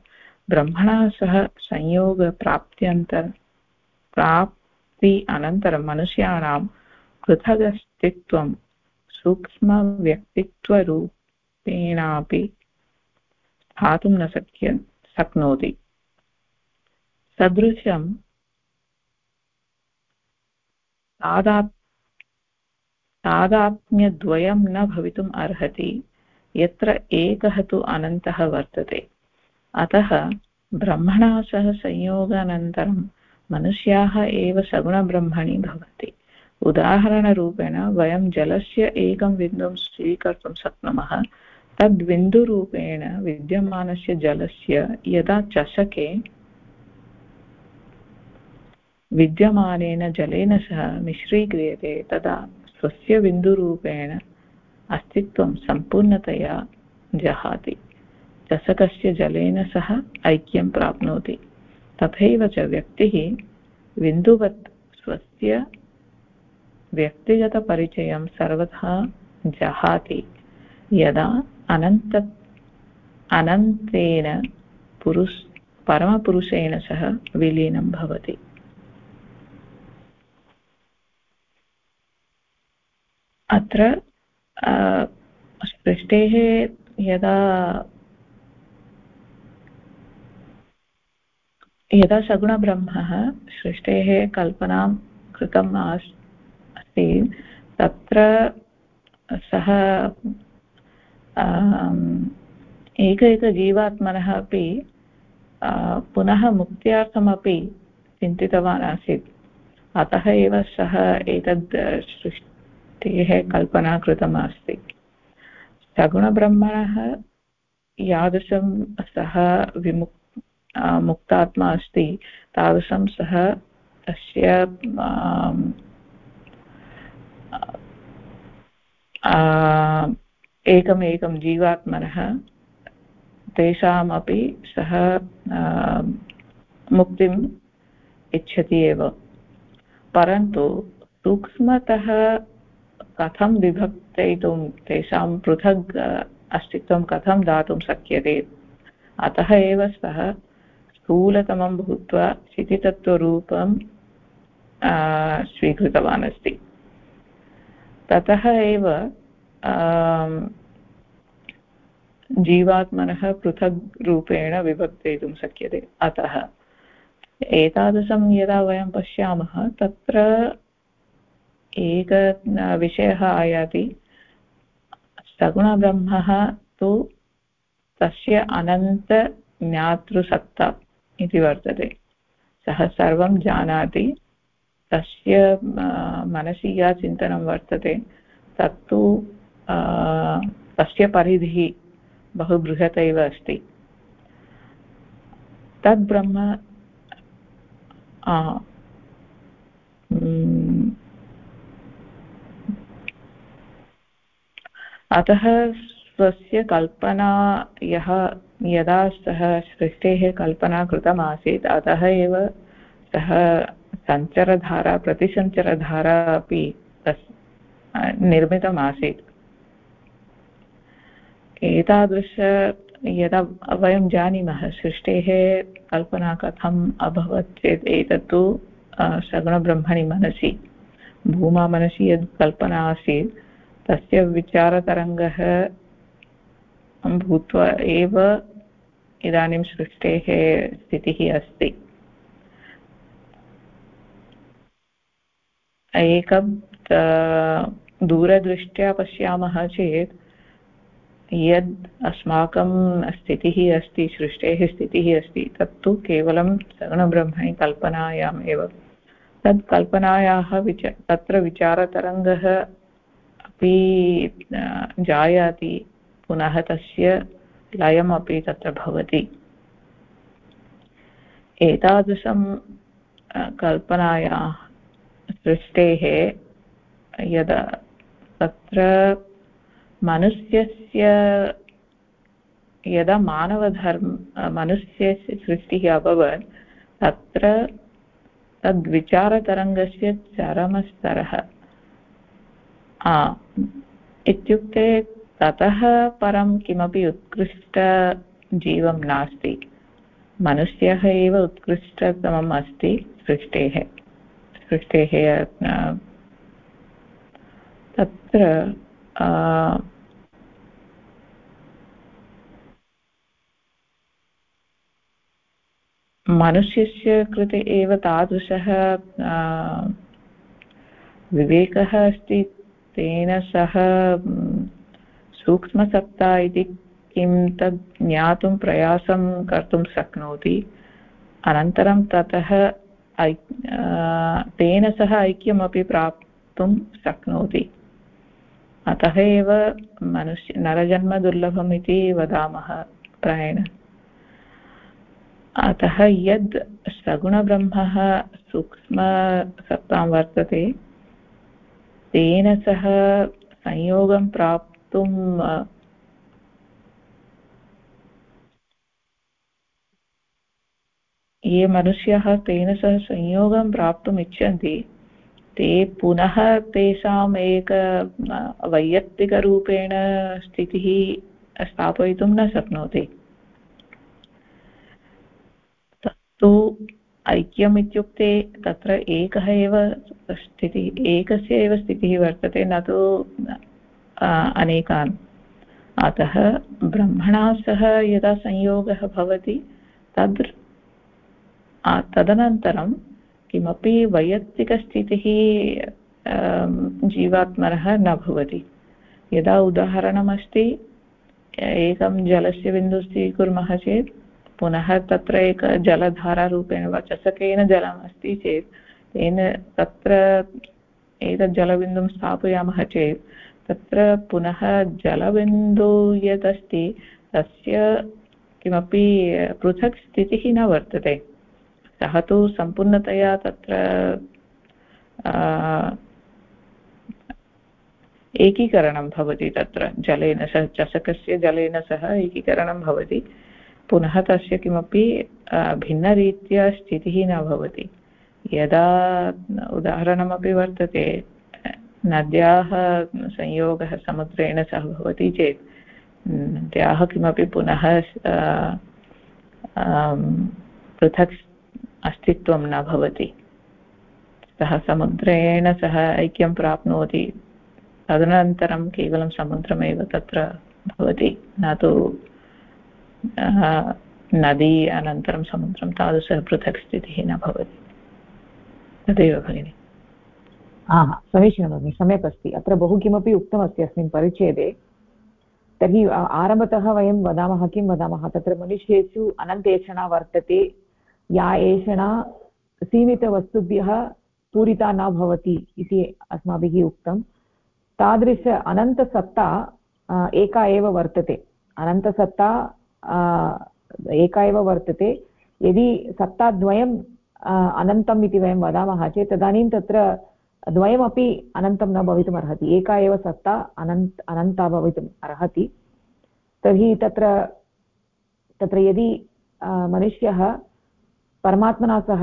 ब्रह्मणा सह संयोगप्राप्त्यन्तर प्राप्ति अनन्तरं मनुष्याणां पृथगस्तित्वं सूक्ष्मव्यक्तित्वरूपेणापि स्थातुं न शक्य शक्नोति। सदृशं तादात् तादात्म्यद्वयं न भवितुम् अर्हति, यत्र एकः तु अनन्तः वर्तते। अतः ब्रह्मणा सह संयोगानन्तरं मनुष्याः एव सगुणब्रह्मणि भवन्ति। उदाहरणरूपेण, वयं जलस्य एकं बिन्दुं स्वीकर्तुं शक्नुमः, तद्बिन्दुरूपेण विद्यमानस्य जलस्य यदा चषके विद्यमानेन जलेन सह मिश्रीक्रियते, तदा स्वस्य बिन्दुरूपेण अस्तित्वं सम्पूर्णतया जहाति। चषकस्य जलेन सह ऐक्यं प्राप्नोति। तथैव च व्यक्तिः बिन्दुवत् स्वस्य व्यक्तिगतपरिचयं सर्वथा जहाति। यदा अनन्त अनन्तेन पुरुष परमपुरुषेण सह विलीनं भवति। अत्र सृष्टेः यदा यदा सगुणब्रह्मः सृष्टेः कल्पनां कृतम् आस्, अस्ति, तत्र सः एक एकजीवात्मनः अपि पुनः मुक्त्यार्थमपि चिन्तितवान् आसीत्। अतः एव सः एतद् सृष्टेः कल्पना कृतमस्ति सगुणब्रह्मणः यादृशं सः विमुक् मुक्तात्मा अस्ति। तादृशं सः तस्य एकम् एकं जीवात्मनः तेषामपि सः मुक्तिम् इच्छति एव। परन्तु सूक्ष्मतः कथं विभक्तयितुं तेषां पृथग् अस्तित्वं कथं दातुं शक्यते? अतः एव सः स्थूलतमं भूत्वा क्षितितत्त्वरूपं स्वीकृतवान् अस्ति। ततः एव जीवात्मनः पृथग् रूपेण विभक्तयितुं शक्यते। अतः एतादृशं यदा वयं पश्यामः, तत्र एक विषयः आयाति। सगुणब्रह्मः तु तस्य अनन्तज्ञातृसत्ता इति वर्तते। सः सर्वं जानाति। तस्य मनसि या चिन्तनं वर्तते, तत्तु तस्य परिधिः बहु बृहत् एव अस्ति। तद्ब्रह्म अतः स्वस्य कल्पना यः, यदा सः सृष्टेः कल्पना कृतमासीत्, अतः एव सः सञ्चरधारा, प्रतिसञ्चरधारा अपि तस् निर्मितमासीत्। एतादृश, यदा वयं जानीमः सृष्टेः कल्पना कथम् अभवत् चेत्, एतत्तु सगुणब्रह्मणि मनसि, भूमा मनसि यद् कल्पना आसीत् तस्य विचारतरङ्गः भूत्वा एव इदानीं सृष्टेः स्थितिः अस्ति। एकं दूरदृष्ट्या पश्यामः चेत् यद् अस्माकं स्थितिः अस्ति, सृष्टेः स्थितिः अस्ति, तत्तु केवलं सगुणब्रह्मणि कल्पनायाम् एव तत् कल्पनायाः विच, तत्र विचारतरङ्गः अपि जायाति, पुनः तस्य लयमपि तत्र भवति। एतादृशं कल्पनायाः सृष्टेः यदा, तत्र मनुष्यस्य, यदा मानवधर्म मनुष्यस्य सृष्टिः अभवत्, तत्र तद्विचारतरङ्गस्य चरमस्तरः। इत्युक्ते ततः परं किमपि उत्कृष्टजीवं नास्ति। मनुष्यः एव उत्कृष्टतमम् अस्ति सृष्टेः। सृष्टेः तत्र मनुष्यस्य कृते एव तादृशः विवेकः अस्ति तेन सह सूक्ष्मसत्ता इति किं तद् ज्ञातुं प्रयासं कर्तुं शक्नोति। अनन्तरं ततः तेन सह ऐक्यमपि प्राप्तुं शक्नोति। अतः एव मनुष्य, नरजन्मदुर्लभम् इति वदामः प्रायेण। अतः यद् सगुणब्रह्मः सूक्ष्मसत्तां वर्तते तेन सह संयोगं प्राप्तुं ये मनुष्याः तेन सह संयोगं प्राप्तुम् इच्छन्ति, ते पुनः तेषाम् एक वैयक्तिकरूपेण स्थितिः स्थापयितुं न शक्नोति। तत्तु ऐक्यम् इत्युक्ते तत्र एकः एव स्थितिः, एकस्य एव स्थितिः वर्तते न तु अनेकान्। अतः ब्रह्मणा सह यदा संयोगः भवति, तद् तदनन्तरं किमपि वैयक्तिकस्थितिः जीवात्मनः न भवति। यदा उदाहरणमस्ति एकं जलस्य बिन्दुः स्वीकुर्मः चेत् पुनः तत्र एक जलधारारूपेण वा चषकेन जलम् अस्ति चेत्, तेन तत्र एतत् जलबिन्दुं स्थापयामः चेत्, तत्र पुनः जलबिन्दु यत् अस्ति तस्य किमपि पृथक् स्थितिः न वर्तते। सः तु सम्पूर्णतया तत्र एकीकरणं भवति तत्र, जलेन सह, चषकस्य जलेन सह एकीकरणं भवति। पुनः तस्य किमपि भिन्नरीत्या स्थितिः न भवति। यदा उदाहरणमपि वर्तते, नद्याः संयोगः समुद्रेण सह भवति चेत् नद्याः किमपि पुनः पृथक् अस्तित्वं न भवति। सः समुद्रेण सह ऐक्यं प्राप्नोति, तदनन्तरं केवलं समुद्रमेव तत्र भवति, न तु नदी अनन्तरं समुद्रं तादृशः पृथक् स्थितिः न भवति। तदेव भगिनि। हा समीचीनं भगिनि, सम्यक् अस्ति। अत्र बहु किमपि उक्तमस्ति अस्मिन् परिच्छेदे। तर्हि आरम्भतः वयं वदामः, किं वदामः? तत्र मनुष्येषु अनन्तेषणा वर्तते। या एषणा सीमितवस्तुभ्यः पूरिता न भवति इति अस्माभिः उक्तं। तादृश अनन्तसत्ता एका एव वर्तते। अनन्तसत्ता एका एव वर्तते। यदि सत्ताद्वयम् अनन्तम् इति वयं वदामः चेत् तदानीं तत्र द्वयमपि अनन्तं न भवितुम् एका एव सत्ता, अनन्त, अनन्ता भवितुम् अर्हति तर्हि तत्र तत्र यदि मनुष्यः परमात्मना सह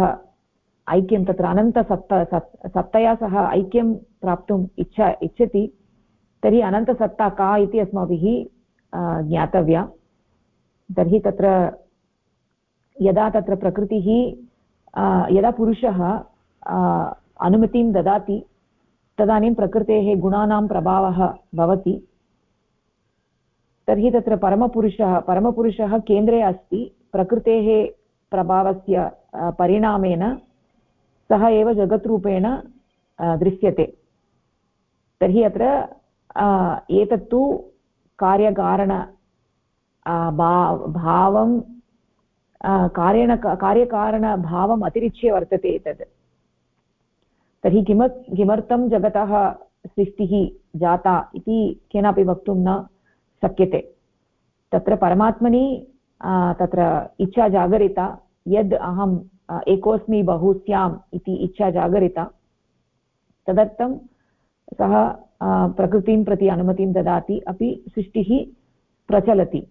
ऐक्यं, तत्र अनन्तसत्ता सत्, सत्तया सह ऐक्यं प्राप्तुम् इच्छा, इच्छति, तर्हि अनन्तसत्ता का इति अस्माभिः ज्ञातव्या। तर्हि तत्र यदा तत्र प्रकृतिः यदा पुरुषः अनुमतिं ददाति, तदानीं प्रकृतेः गुणानां प्रभावः भवति। तर्हि तत्र परमपुरुषः परमपुरुषः केन्द्रे अस्ति, प्रकृतेः प्रभावस्य परिणामेन सः एव जगत्रूपेण दृश्यते। तर्हि अत्र एतत्तु कार्यकारण भावं कार्येण कार्यकारणभावम् अतिरिच्य वर्तते एतत् तर्हि किम किमर्थं जगतः सृष्टिः जाता इति केनापि वक्तुं न शक्यते। तत्र परमात्मनि तत्र इच्छा जागरिता, यद् अहम् एकोऽस्मि बहु स्याम् इति इच्छा जागरिता, तदर्थं सः प्रकृतिं प्रति अनुमतिं ददाति, अपि सृष्टिः प्रचलति।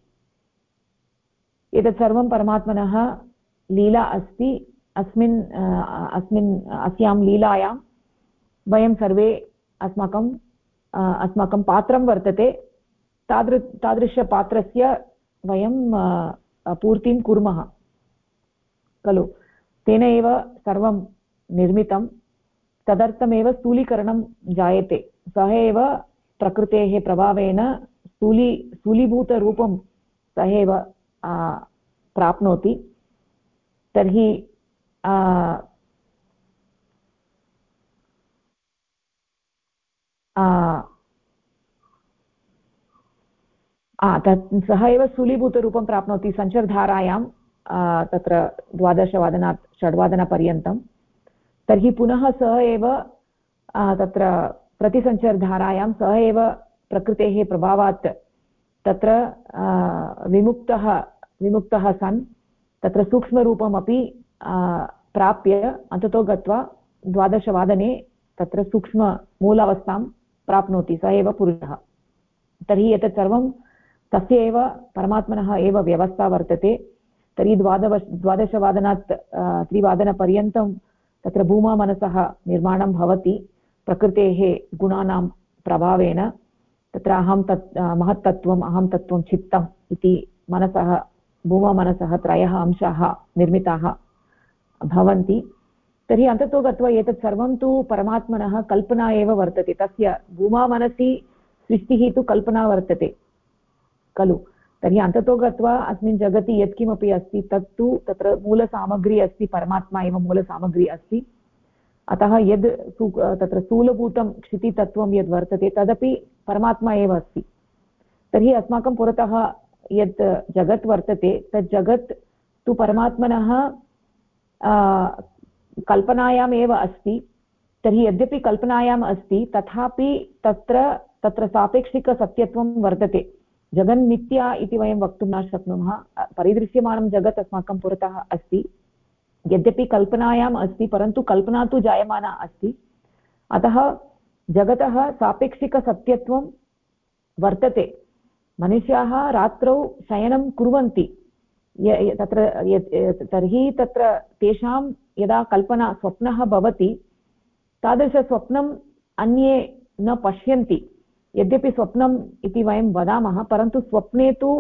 एतत् सर्वं परमात्मनः लीला अस्ति। अस्मिन् अस्मिन्, अस्यां लीलायां वयं सर्वे अस्माकं अस्माकं पात्रं वर्तते। तादृ, तादृशपात्रस्य वयं पूर्तिं कुर्मः। खलु? तेन एव सर्वं निर्मितं। तदर्थमेव स्थूलीकरणं जायते। सः एव प्रकृतेः प्रभावेन स्थूली, स्थूलीभूतरूपं सः एव प्राप्नोति, तर्हि तत्, सः एव स्थूलीभूतरूपं प्राप्नोति सञ्चर्धारायां तत्र द्वादशवादनात्, षड्वादनपर्यन्तं। तर्हि पुनः सः एव तत्र प्रतिसञ्चरधारायां सः एव प्रकृतेः प्रभावात् तत्र विमुक्तः विमुक्तः सन्, तत्र सूक्ष्मरूपमपि प्राप्य अन्ततो गत्वा द्वादशवादने तत्र सूक्ष्ममूलावस्थां प्राप्नोति, सः एव पुरुषः। तर्हि एतत् सर्वं तस्य एव, परमात्मनः एव व्यवस्था वर्तते। तर्हि द्वादश द्वादशवादनात् त्रिवादनपर्यन्तं तत्र भूमा मनसः निर्माणं भवति, प्रकृतेः गुणानां प्रभावेन। तत्र अहं तत् महत्तत्त्वम्, अहं तत्त्वं चित्तम् इति मनसः भूममनसः त्रयः अंशाः निर्मिताः भवन्ति। तर्हि अन्ततो गत्वा एतत् सर्वं तु परमात्मनः कल्पना एव वर्तते। तस्य भूमामनसि सृष्टिः तु कल्पना वर्तते खलु। तर्हि अन्ततो गत्वा अस्मिन् जगति यत्किमपि अस्ति, तत्तु तत्र मूलसामग्री अस्ति, परमात्मा एव मूलसामग्री अस्ति। अतः यद् तत्र स्थूलभूतं क्षितितत्त्वं यद् वर्तते, तदपि परमात्मा एव अस्ति। तर्हि अस्माकं पुरतः यत् जगत् वर्तते तत् जगत् तु परमात्मनः कल्पनायाम् एव अस्ति। तर्हि यद्यपि कल्पनायाम् अस्ति, तथापि तत्र तत्र सापेक्षिकसत्यत्वं वर्तते। जगन्मिथ्या इति वयं वक्तुं न शक्नुमः। परिदृश्यमानं जगत् अस्माकं पुरतः अस्ति। यद्यपि कल्पनायाम् अस्ति, परन्तु कल्पना तु जायमाना अस्ति। अतः जगतः सापेक्षिकसत्यत्वं वर्तते। मनुष्याः रात्रौ शयनं कुर्वन्ति। तत्र तर्हि तत्र तेषां यदा कल्पना स्वप्नः भवति, तादृशस्वप्नम् अन्ये न पश्यन्ति। यद्यपि स्वप्नम् इति वयं वदामः, परन्तु स्वप्ने तु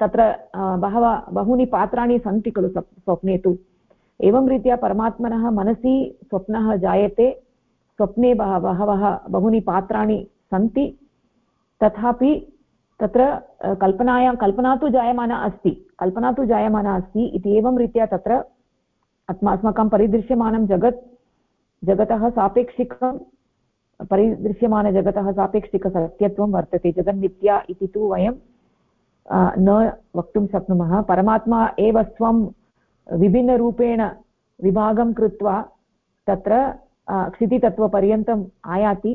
तत्र बहवः, बहूनि पात्राणि सन्ति खलु स्वप्ने तु। एवं रीत्या परमात्मनः मनसि स्वप्नः जायते, स्वप्ने बहवः बहूनि पात्राणि सन्ति, तथापि तत्र कल्पनायां, कल्पना तु जायमाना अस्ति, कल्पना तु जायमाना अस्ति इति एवं रीत्या तत्र अस्मा अस्माकं परिदृश्यमानं जगत्, जगतः सापेक्षिकं परिदृश्यमानजगतः सापेक्षिकसत्यत्वं वर्तते जगन्मिथ्या इति तु वयं न वक्तुं शक्नुमः, परमात्मा एव स्वं विभिन्नरूपेण विभागं कृत्वा तत्र क्षितितत्त्वपर्यन्तम् आयाति।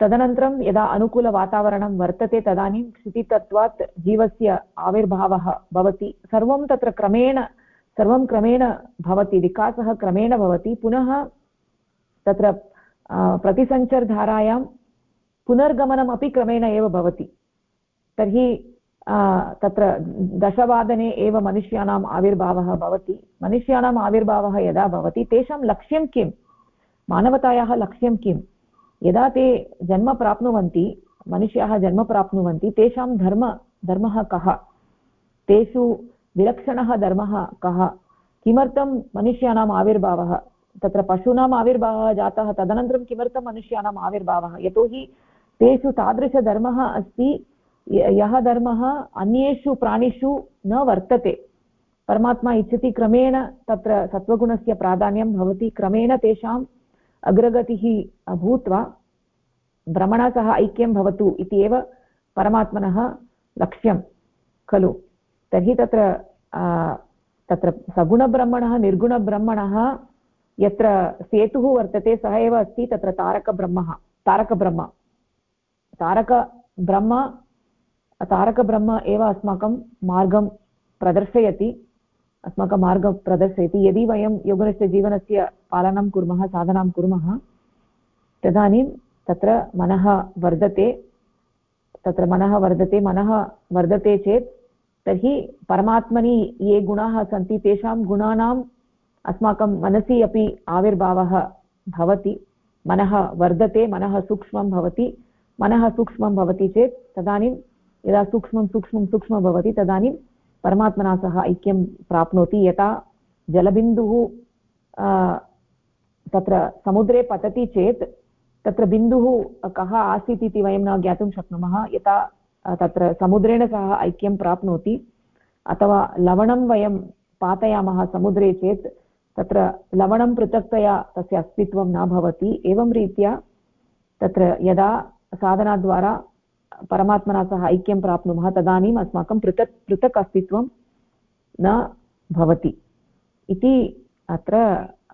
तदनन्तरं यदा अनुकूलवातावरणं वर्तते तदानीं क्षितितत्त्वात् जीवस्य आविर्भावः भवति। सर्वं तत्र क्रमेण, सर्वं क्रमेण भवति, विकासः क्रमेण भवति। पुनः तत्र प्रतिसञ्चर्धारायां पुनर्गमनमपि क्रमेण एव भवति। तर्हि तत्र दशवादने एव मनुष्याणाम् आविर्भावः भवति। मनुष्याणाम् आविर्भावः यदा भवति, तेषां लक्ष्यं किं? मानवतायाः लक्ष्यं किं? यदा ते जन्म प्राप्नुवन्ति, मनुष्याः जन्म प्राप्नुवन्ति, तेषां धर्म, धर्मः कः? तेषु विलक्षणः धर्मः कः? किमर्थं मनुष्याणाम् आविर्भावः? तत्र पशूनाम् आविर्भावः जातः, तदनन्तरं किमर्थं मनुष्याणाम् आविर्भावः? यतोहि तेषु तादृशधर्मः अस्ति यः धर्मः अन्येषु प्राणिषु न वर्तते। परमात्मा इच्छति क्रमेण तत्र सत्त्वगुणस्य प्राधान्यं भवति, क्रमेण तेषाम् अग्रगतिः भूत्वा भ्रमणा सह ऐक्यं भवतु इति एव परमात्मनः लक्ष्यं, खलु। तर्हि तत्र तत्र सगुणब्रह्मणः, निर्गुणब्रह्मणः यत्र सेतुः वर्तते, सः एव अस्ति, तत्र तारकब्रह्मः, तारकब्रह्म। तारकब्रह्म तारकब्रह्म एव अस्माकं मार्गं प्रदर्शयति, अस्माकं मार्गं प्रदर्शयति। यदि वयं योगनस्य जीवनस्य पालनं कुर्मः, साधनां कुर्मः, तदानीं तत्र मनः वर्धते, तत्र मनः वर्धते मनः वर्धते चेत् तर्हि परमात्मनि ये गुणाः सन्ति, तेषां गुणानाम् अस्माकं मनसि अपि आविर्भावः भवति। मनः वर्धते, मनः सूक्ष्मं भवति। मनः सूक्ष्मं भवति चेत् तदानीं यदा सूक्ष्मं सूक्ष्मं सूक्ष्मं भवति, तदानीं परमात्मना सह ऐक्यं प्राप्नोति। यथा जलबिन्दुः तत्र समुद्रे पतति चेत्, तत्र बिन्दुः कः आसीत् इति वयं न ज्ञातुं शक्नुमः। यथा तत्र समुद्रेण सह ऐक्यं प्राप्नोति, अथवा लवणं वयं पातयामः समुद्रे चेत्, तत्र लवणं पृथक्तया तस्य अस्तित्वं न भवति। एवं रीत्या तत्र यदा साधनाद्वारा परमात्मना सह ऐक्यं प्राप्नुमः, तदानीम् अस्माकं पृथक् पृथक् अस्तित्वं न भवति। इति अत्र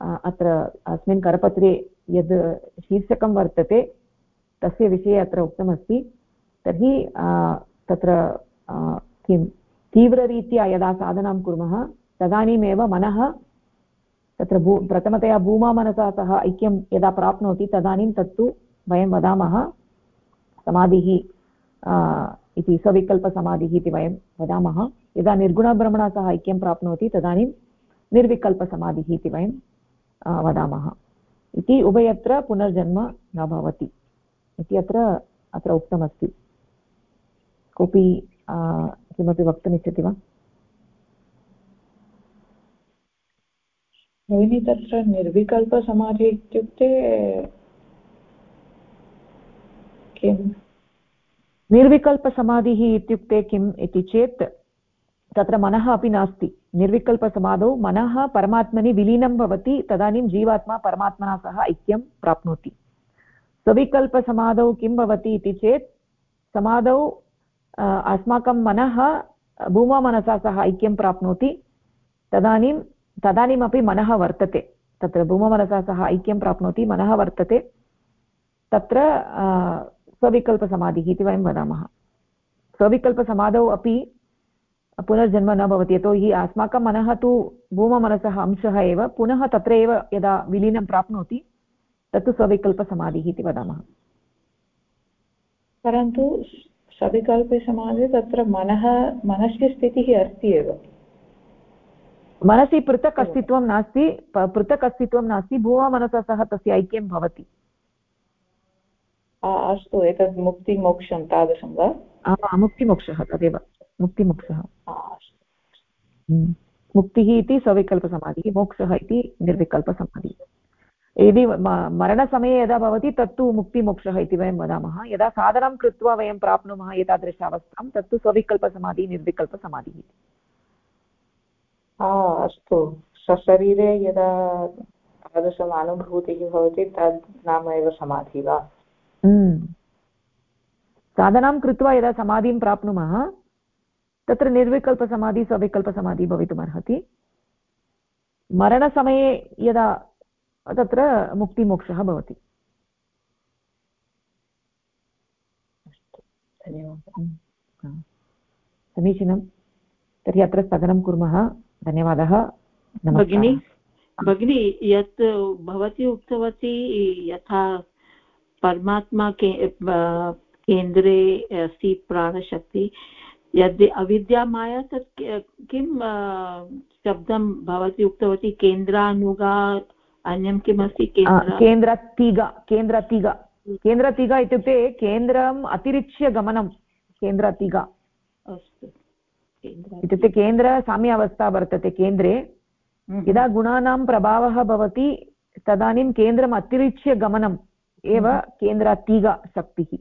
अत्र अस्मिन् करपत्रे यद् शीर्षकं वर्तते, तस्य विषये अत्र उक्तमस्ति। तर्हि तत्र किं, तीव्ररीत्या यदा साधनां कुर्मः, तदानीमेव मनः तत्र भू, प्रथमतया भूमामनसा सह ऐक्यं यदा प्राप्नोति, तदानीं तत्तु वयं वदामः, समाधिः इति सविकल्पसमाधिः इति वयं वदामः। यदा निर्गुणभ्रमणा सह ऐक्यं प्राप्नोति, तदानीं निर्विकल्पसमाधिः इति वयं वदामः। इति उभयत्र पुनर्जन्म न भवति। इति अत्र अत्र उक्तमस्ति। कोऽपि किमपि वक्तुमिच्छति वा? भगिनी, तत्र निर्विकल्पसमाधि इत्युक्ते, किम्? निर्विकल्पसमाधिः इत्युक्ते किम् इति चेत् तत्र मनः अपि नास्ति। निर्विकल्पसमाधौ मनः परमात्मनि विलीनं भवति, तदानीं जीवात्मा परमात्मना सह ऐक्यं प्राप्नोति। सविकल्पसमाधौ किं भवति इति चेत् समाधौ अस्माकं मनः भूममनसा सह ऐक्यं प्राप्नोति। तदानीं, तदानीमपि मनः वर्तते। तत्र भूममनसा सह ऐक्यं प्राप्नोति, मनः वर्तते। तत्र स्वविकल्पसमाधिः इति वयं वदामः। स्वविकल्पसमाधौ अपि पुनर्जन्म न भवति यतोहि अस्माकं मनः तु भूममनसः अंशः एव पुनः तत्र एव यदा विलीनं प्राप्नोति तत्तु स्वविकल्पसमाधिः इति वदामः। परन्तु सविकल्पसमाधे तत्र मनः मनस्य स्थितिः अस्ति एव। मनसि पृथक् अस्तित्वं नास्ति पृथक् अस्तित्वं नास्ति सह तस्य ऐक्यं भवति। अस्तु एतत् मुक्तिमोक्षं तादृशं वा? मुक्तिमोक्षः तदेव मुक्तिमोक्षः। हम्म। मुक्तिः इति सविकल्पसमाधिः मोक्षः इति निर्विकल्पसमाधिः। यदि मरणसमये यदा भवति तत्तु मुक्तिमोक्षः इति वयं वदामः। यदा साधनं कृत्वा वयं प्राप्नुमः एतादृश अवस्थां तत्तु स्वविकल्पसमाधिः निर्विकल्पसमाधिः अस्तु। सशरीरे यदा तादृशम् अनुभूतिः भवति तद् नाम एव समाधिः वा। साधनां कृत्वा यदा समाधिं प्राप्नुमः तत्र निर्विकल्पसमाधि सविकल्पसमाधिः भवितुमर्हति। मरणसमये यदा तत्र मुक्तिमोक्षः भवति। धन्यवादः। समीचीनं। तर्हि अत्र स्थगनं कुर्मः। धन्यवादः। भगिनी भगिनी यत् भवती उक्तवती यथा परमात्मा के केन्द्रे अस्ति प्राणशक्ति। यद् अविद्यामाया तत् किं शब्दं भवती उक्तवती? केन्द्रानुगा अन्यं किम् अस्ति केन्द्रतिगा केन्द्रतिगा केन्द्रतिगा इत्युक्ते केन्द्रम् अतिरिच्य गमनं केन्द्रतिगा अस्तु। इत्युक्ते अवस्था वर्तते केन्द्रे हम्म। यदा गुणानां प्रभावः भवति तदानीं केन्द्रम् अतिरिच्य गमनम्। एव केन्द्रातिगा केन्द्रातीगा शक्तिः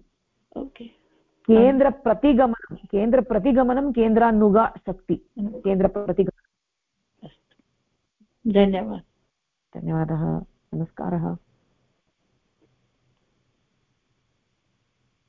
केन्द्रप्रतिगमनं केन्द्रप्रतिगमनं केन्द्रानुगा शक्ति केन्द्रप्रतिगमनम् धन्यवादः. धन्यवादः नमस्कारः।